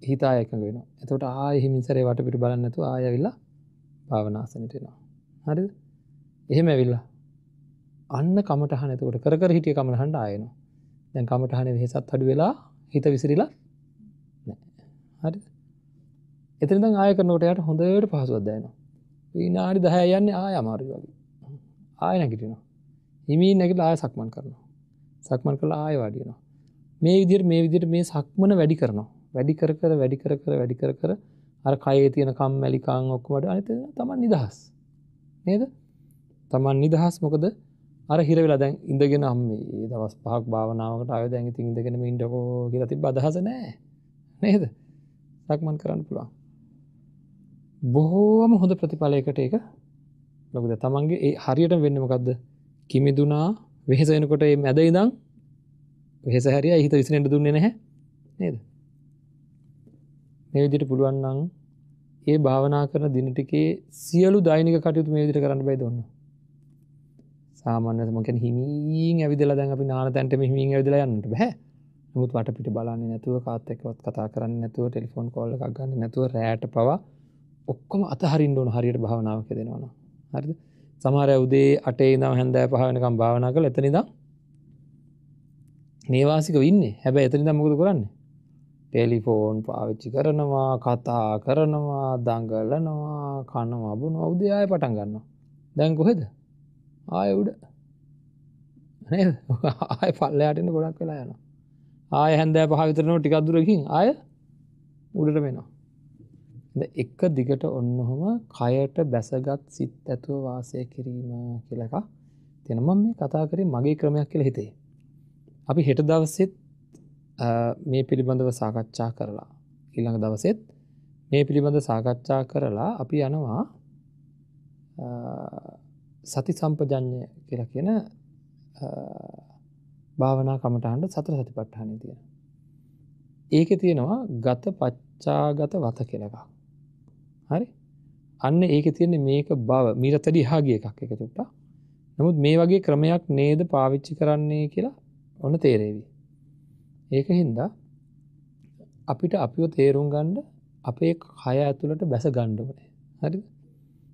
හිතා එකඟ වෙන එතට ආය හිමිසරේ වට පිට බලන්නතු ආයවිල්ලා භාවනාසනටෙනවා හරි එහෙම ඇවිල්ලා අන්න කමටහ නැතුවට කර හිටිය කමට හන්ඩ ආයනවා දැන් කමටහන වෙහෙසත් අඩු වෙලා හිත විසිරිලා හරි එතරිද ආය කරනට යට හොඳට පහසුවදයනවා නාඩි දහැ යන්න ආය අමාරු වගේ. ආය නැගිටිනවා. හිමී නැගට ආය සක්මන් කරනවා. සක්මන් කළ ආය වඩියනවා මේ විදිර මේ විදිට මේ සක්මන වැඩි කරනවා. වැඩි කර කර වැඩි කර කර වැඩි කර කර අර කයේ තියෙන කම් මැලිකාං ඔක්කමට අනත තමන් නිදහස්. නේද? තමන් නිදහස්. මොකද? අර හිරවෙලා දැන් ඉඳගෙන අම්ම ඒ දවස් පහක් භාවනාවට අය දැන් ඉතින් ඉඳගෙන ඉන්ඩකෝ කියලා තිබ අදහස නෑ. නේද? සක්මන් කරන්න පුළුවන්. බොහෝම හොඳ ප්‍රතිඵලයකට ඒක. ලොකද තමන්ගේ ඒ හරියට වෙන්න මොකක්ද කිමිදුනා වෙහෙසෙනකොට ඒ මැද ඉදං වෙහෙස හැරිය හිත විසිනට දුන්නේ නැහැ. නේද? මේ විදිට පුළුවන්නන් ඒ භාවනා කරන දිනටිකේ සියලු දෛනික කටයුතු මේ විදිට කරන්න බයි දන්න සාමාන්‍යමකැන හිමීන් ඇවිදල දැන් අපි නාන තැන්ට හිමින් ඇවිදල යන්නට බැහ මුත් වට පිට බලන්නේ නැතුව කාත්තකවත් කතා කරන්න නැතුව ටෙලිෆෝන් කොල්ල එකක් ගන්න නැතුව රෑට පවා ඔක්කොම අතහරින් ඕන හරියට භාවනාවක දෙෙනවන හරිද? සමහර උදේ අටේ දම් හැන්දෑ පහනකම් භාවනා කළ එතනිද නේවාසික වන්නේ හැබැ එතනි දම්මකද කරන්නේ? ටෙලිෆෝන් පාවිච්චි කරනවා කතා කරනවා දංගලනවා කනවා බුණ අවුදයාය පටන් ගන්න දැන් කොහෙද? ආය උඩ. ආය පල්ලයාටන ගොඩක් වෙලා යන ආය හැන්දෑ පහවිතරනෝ ටිකක්දුරකින් ආය උඩට වෙනවා. එක දිගට ඔන්නහොම කයට බැසගත් සිත් ඇතුව වාසය කිරීම කියලක තියෙනම මේ කතා කරේ මගේ ක්‍රමයක් කියල හිතේ. අපි හෙට දවස්සෙත් මේ පිළිබඳව සාකච්ඡා කරලා. ඊළඟ දවසෙත් මේ පිළිබඳ සාකච්ඡා කරලා අපි යනවා සති සම්පජඥය කියලා කියන භාවනා කමටහන්ට සතර සති පට්ඨානය තියෙන ඒක තියෙනවා ගත පච්චාගත වත කෙලකා හරි? අන්න ඒක තියන්නේ මේක බව. මීරතඩි හාගිය එකක් එක චුට්ටා නමුත් මේ වගේ ක්‍රමයක් නේද පාවිච්චි කරන්නේ කියලා ඔන්න තේරේවි. ඒක හින්දා අපිට අපිෝ තේරුම් ගණ්ඩ අපේ කය ඇතුළට බැස ගණ්ඩවනේ හරි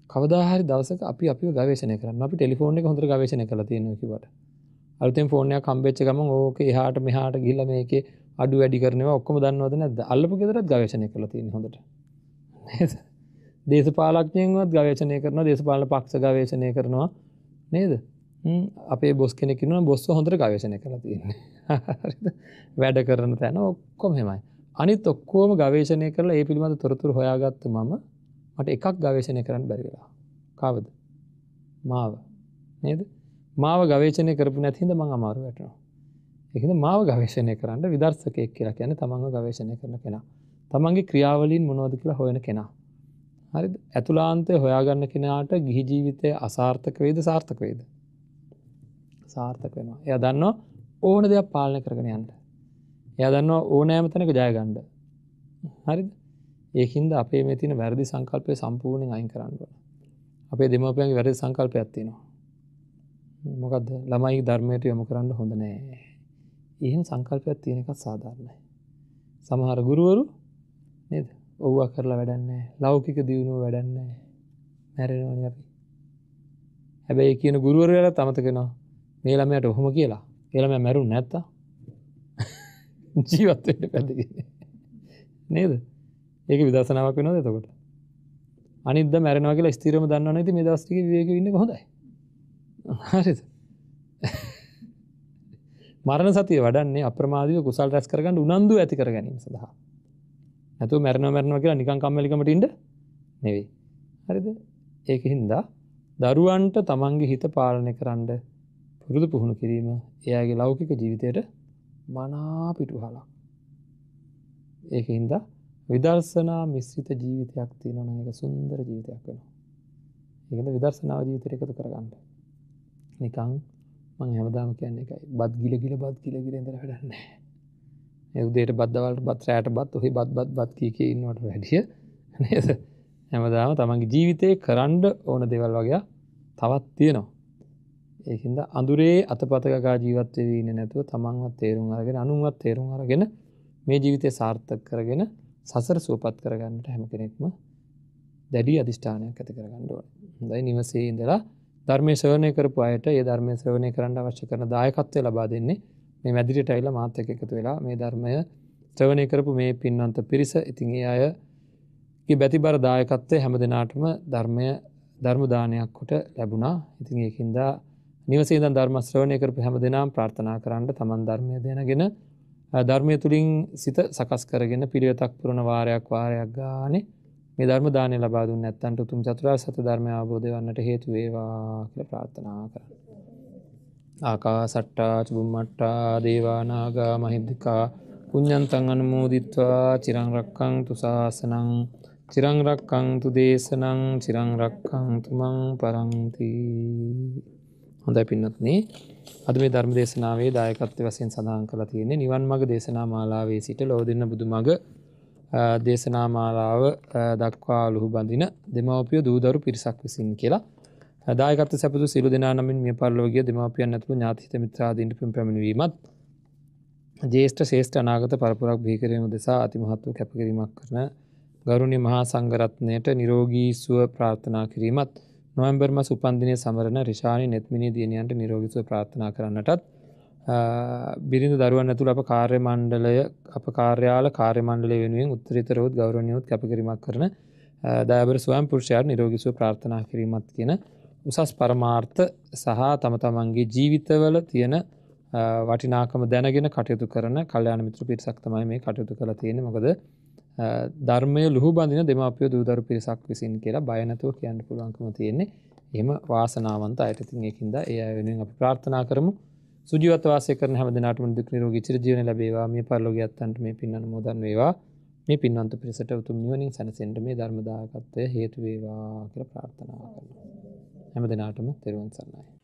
කවදාහරි දවසක අපි අපි ගවේශනය කරන්න. අපි ටෙලිෆෝන් එක හොඳර ගවේශනය කළ තියෙනකිවට අලුතෙන් ෆෝනය කම්බෙච්ච ගම ඕක එහාට මෙහාට ගිල්ල මේක අඩු වැඩි කරනවා ඔක්කොම දන්නවද නැද අල්ලපු ගෙදරත් ගවේශනය කළ තියෙන හොඳට. දේශපාලක්ඥයෙන්වත් ගවේශනය කරන දේශපාල පක්ෂ ගවේශනය කරනවා. නේද? අපේ බොස් කෙනෙකින බොස්ස හොඳට ගවේශනය කළ තියන්නේ. වැඩ කරන තැන ඔක්කොම හෙමයි අනිත් ඔක්කෝම ගවේශනය කරලා ඒ පිළිබඳ තොරතුර හොයාගත්ත මම මට එකක් ගවේශනය කරන්න බැරිවෙලා කාවද? මාව. නේද? මාව ගවේශනය කරපු නැතිහිද මං අමාරු වැටනවා. එකද මාව ගවේශණය කරන්න විදර්ශකයක් කියලා කියන තමන්ව ගවේශණය කරන කෙනා. තමන්ගේ ක්‍රියාවලින් මොනෝද කියලා හොයන කෙනා. හරි ඇතුලාන්තය හොයාගන්න කෙනාට ගිහි ජීවිතය අසාර්ථක වේද? සාර්ථක වේද සාර්ථක වෙනවා. එය දන්නවා ඕන දෙයක් පාලනය කරගෙන යන්න. එය දන්නවා ඕනෑම තැනක ජයගණ්ඩ හරිද? ඒහින්ද අපේ මේ තින වැරදි සංකල්පය සම්පූර්ණයෙන් අයින් කරන්නවන අපේ දෙමපයන්ගේ වැරදි සංකල්පයක් තියෙනවා. මොකක්ද ළමයි ධර්මයට යොමු කරන්න හොඳ නෑ. එහෙම සංකල්පයක් තියෙන එකත් සාධාරණයි. සමහර ගුරුවරු නද? ඔව්වා කරලා වැඩන්නේ ලෞකික දියුණුව වැඩන්නේ මැරෙනවන අපි. හැබැයි කියන ගුරුවරයට තමතකෙනවා මේ ළමයට ඔහොම කියලා? එළම මැරුම් නැත්ත? ජීවත්වට පැදගෙන නේද? ඒක විදසනාවක් වෙනද එතකොට? අනිද මැරෙනවා කියලා ස්තිරම දන්න නැති මේ දස්ටික වේක ඉන්න හොඳයි. හරි මරණ සතිය වඩන්නේ අප්‍රමාදව කුසල් රැස් කරගන්න උනන්දු ඇති කර ගැනීම සඳහා. නැතු මැරණ මැරණව කියලා නිකන් කම්මලිකමට ඉඩ නෙවෙයි. හරිද? ඒක හින්දා දරුවන්ට තමන්ගේ හිත පාලනය කරන්න පුරුදු පුහුණු කිරීම එයාගේ ලෞකික ජීවිතයට මනා පිටුහලා ඒක හින්දා විදර්ශනා මිශ්‍රිත ජීවිතයක් තියෙනවන එක සුන්දර ජීවිතයක් වෙන ඒකද විදර්ශනාව ජීවිතය එකතු කරගන්න. නිකං මං හැමදාම කියන්න එකයි. බත් ගිල ගිල බත් කියල ගිල ඉඳර වැඩන්න එදේට බද්දවලට බත් රෑට බත් ඔහි බත් බත් බත් කියක ඉන්නවට වැඩිය නේද? හැමදාම තමන්ගේ ජීවිතය කරන්ඩ ඕන දෙවල් වගේ තවත් තියෙනවා. ඒහින්ද අඳුරේ අතපතකා ජීවත්වවීන නැතුව තමන්වත් තේරුම් අරගෙන අනුවත් තේරුම් අරගෙන මේ ජීවිතය සාර්ථක කරගෙන සසර සුවපත් කරගන්නට හැම කෙනෙක්ම දැඩි අධිෂ්ඨානයක් ඇති කරගන්න ඕන. හොඳයි නිවසේ ඉඳලා ධර්මය ශ්‍රවණය කරපු අයට ඒ ධර්මය ශ්‍රවණය කරන්න අවශ්‍ය කරන දායකත්වය ලබා දෙන්නේ මේ මැදිරිට අයිල මාත්‍යක එකතු වෙලා මේ ධර්මය ශ්‍රවණය කරපු මේ පින්වන්ත පිරිස. ඉතින්ගේ අය බැති බර දායකත්වය හැම දෙනාටම ධර්මය ධර්මදානයක් කොට ලැබුණා. ඉතින් ඒකින්දා නිවසේද ධර්ම ශ්‍රවණය කරපු හැම දෙනම් ප්‍රාර්ථනා කරන්න තමන් ධර්මය දෙනගෙන ධර්මය තුළින් සිත සකස් කරගෙන පිළිවෙතක් පුරණ වාරයක් වාරයක් ගානේ මේ ධර්ම දානය ලබාදුන් ඇත්තන්ට උතුම් චතුරා සත ධර්මය අවබෝධය වන්නට හේතු වේවා කළ ප්‍රාර්ථනා කර. ආකා සට්ටා චුබුම්මට්ටා දේවානාගා මහිද්දිකා පුඤ්ඥන්තන් අනමෝදිත්වා චිරංරක්කං තුසාසනං චිරංරක්කං තු දේශනං චිරංරක්කං තුමං පරංතිී. හොඳයි පින්නත්නේ අද මේ ධර්ම දේශනාවේ දායකත්ව වසයෙන් සඳහන් කළ තියෙන්නේ නිවන් මග දේශනා මාලාවේ සිට ලෝදින්න බුදුමග දේශනා මාලාව දක්වා අලුහු බඳින දෙමවපිය දූදරු පිරිසක් විසින් කියලා. දායකත් සැපතු සිරු දෙනා නමින් මේ පරලෝගිය දෙමපියන් ඇතුළු ඥාතිත මිත්‍රාදීන්ට පින් පැමිණවීමත් ජේෂ්ඨ ශේෂ්ඨ අනාගත පරපුරක් භීකරීම දෙසා අතිමහත්ව කැපකිරීමක් කරන ගරුණි මහා සංගරත්නයට නිරෝගී සුව ප්‍රාර්ථනා කිරීමත් නොවම්බර් මස් උපන්දිනය සමරන රිශානි නෙත්මිනි දියනයන්ට නිරෝගිසුව ප්‍රාර්ථනා කරන්නටත් බිරිඳ දරුවන් ඇතුළ අප කාර්ය මණ්ඩලය අප කාර්යාල කාර්යමණ්ඩල වෙනුවෙන් උත්තරිතරවත් ගෞරණයොත් කැපකිරීමක් කරන දෑබර ස්වයම් පුරුෂයාට නිරෝගිසුව ප්‍රාර්ථනා කිරීමත් කියන උසස් පරමාර්ථ සහ තම තමන්ගේ ජීවිතවල තියෙන වටිනාකම දැනගෙන කටයුතු කරන කල්්‍යයාන මිත්‍ර පිරිසක් තමයි මේ කටයුතු කළ තියෙන මොකද ධර්මය ලුහු බඳින දෙමාපිය දූදරු පිරිසක් විසින් කියලා බයනතුව කියන්න පුළුවන්කම තියෙන්නේ. එම වාසනාවන්ත අයටතින් එකින්ද ඒ වෙනුවෙන් අපි ප්‍රාර්ථනා කරමු. සුජීවත වාසය කරන හැම දෙනාටම දුක් නිරෝගී චිර ජීවන ලැබේවා. මේ පරලෝකයන්ට මේ පින් අනුමෝදන් වේවා. මේ පින්වන්ත පිරිසට උතුම් නිවනින් සැනසෙන්න මේ ධර්මදායකත්වය හේතු වේවා කියලා ප්‍රාර්ථනා කරනවා. හැම දෙනාටම තෙරුවන් සරණයි.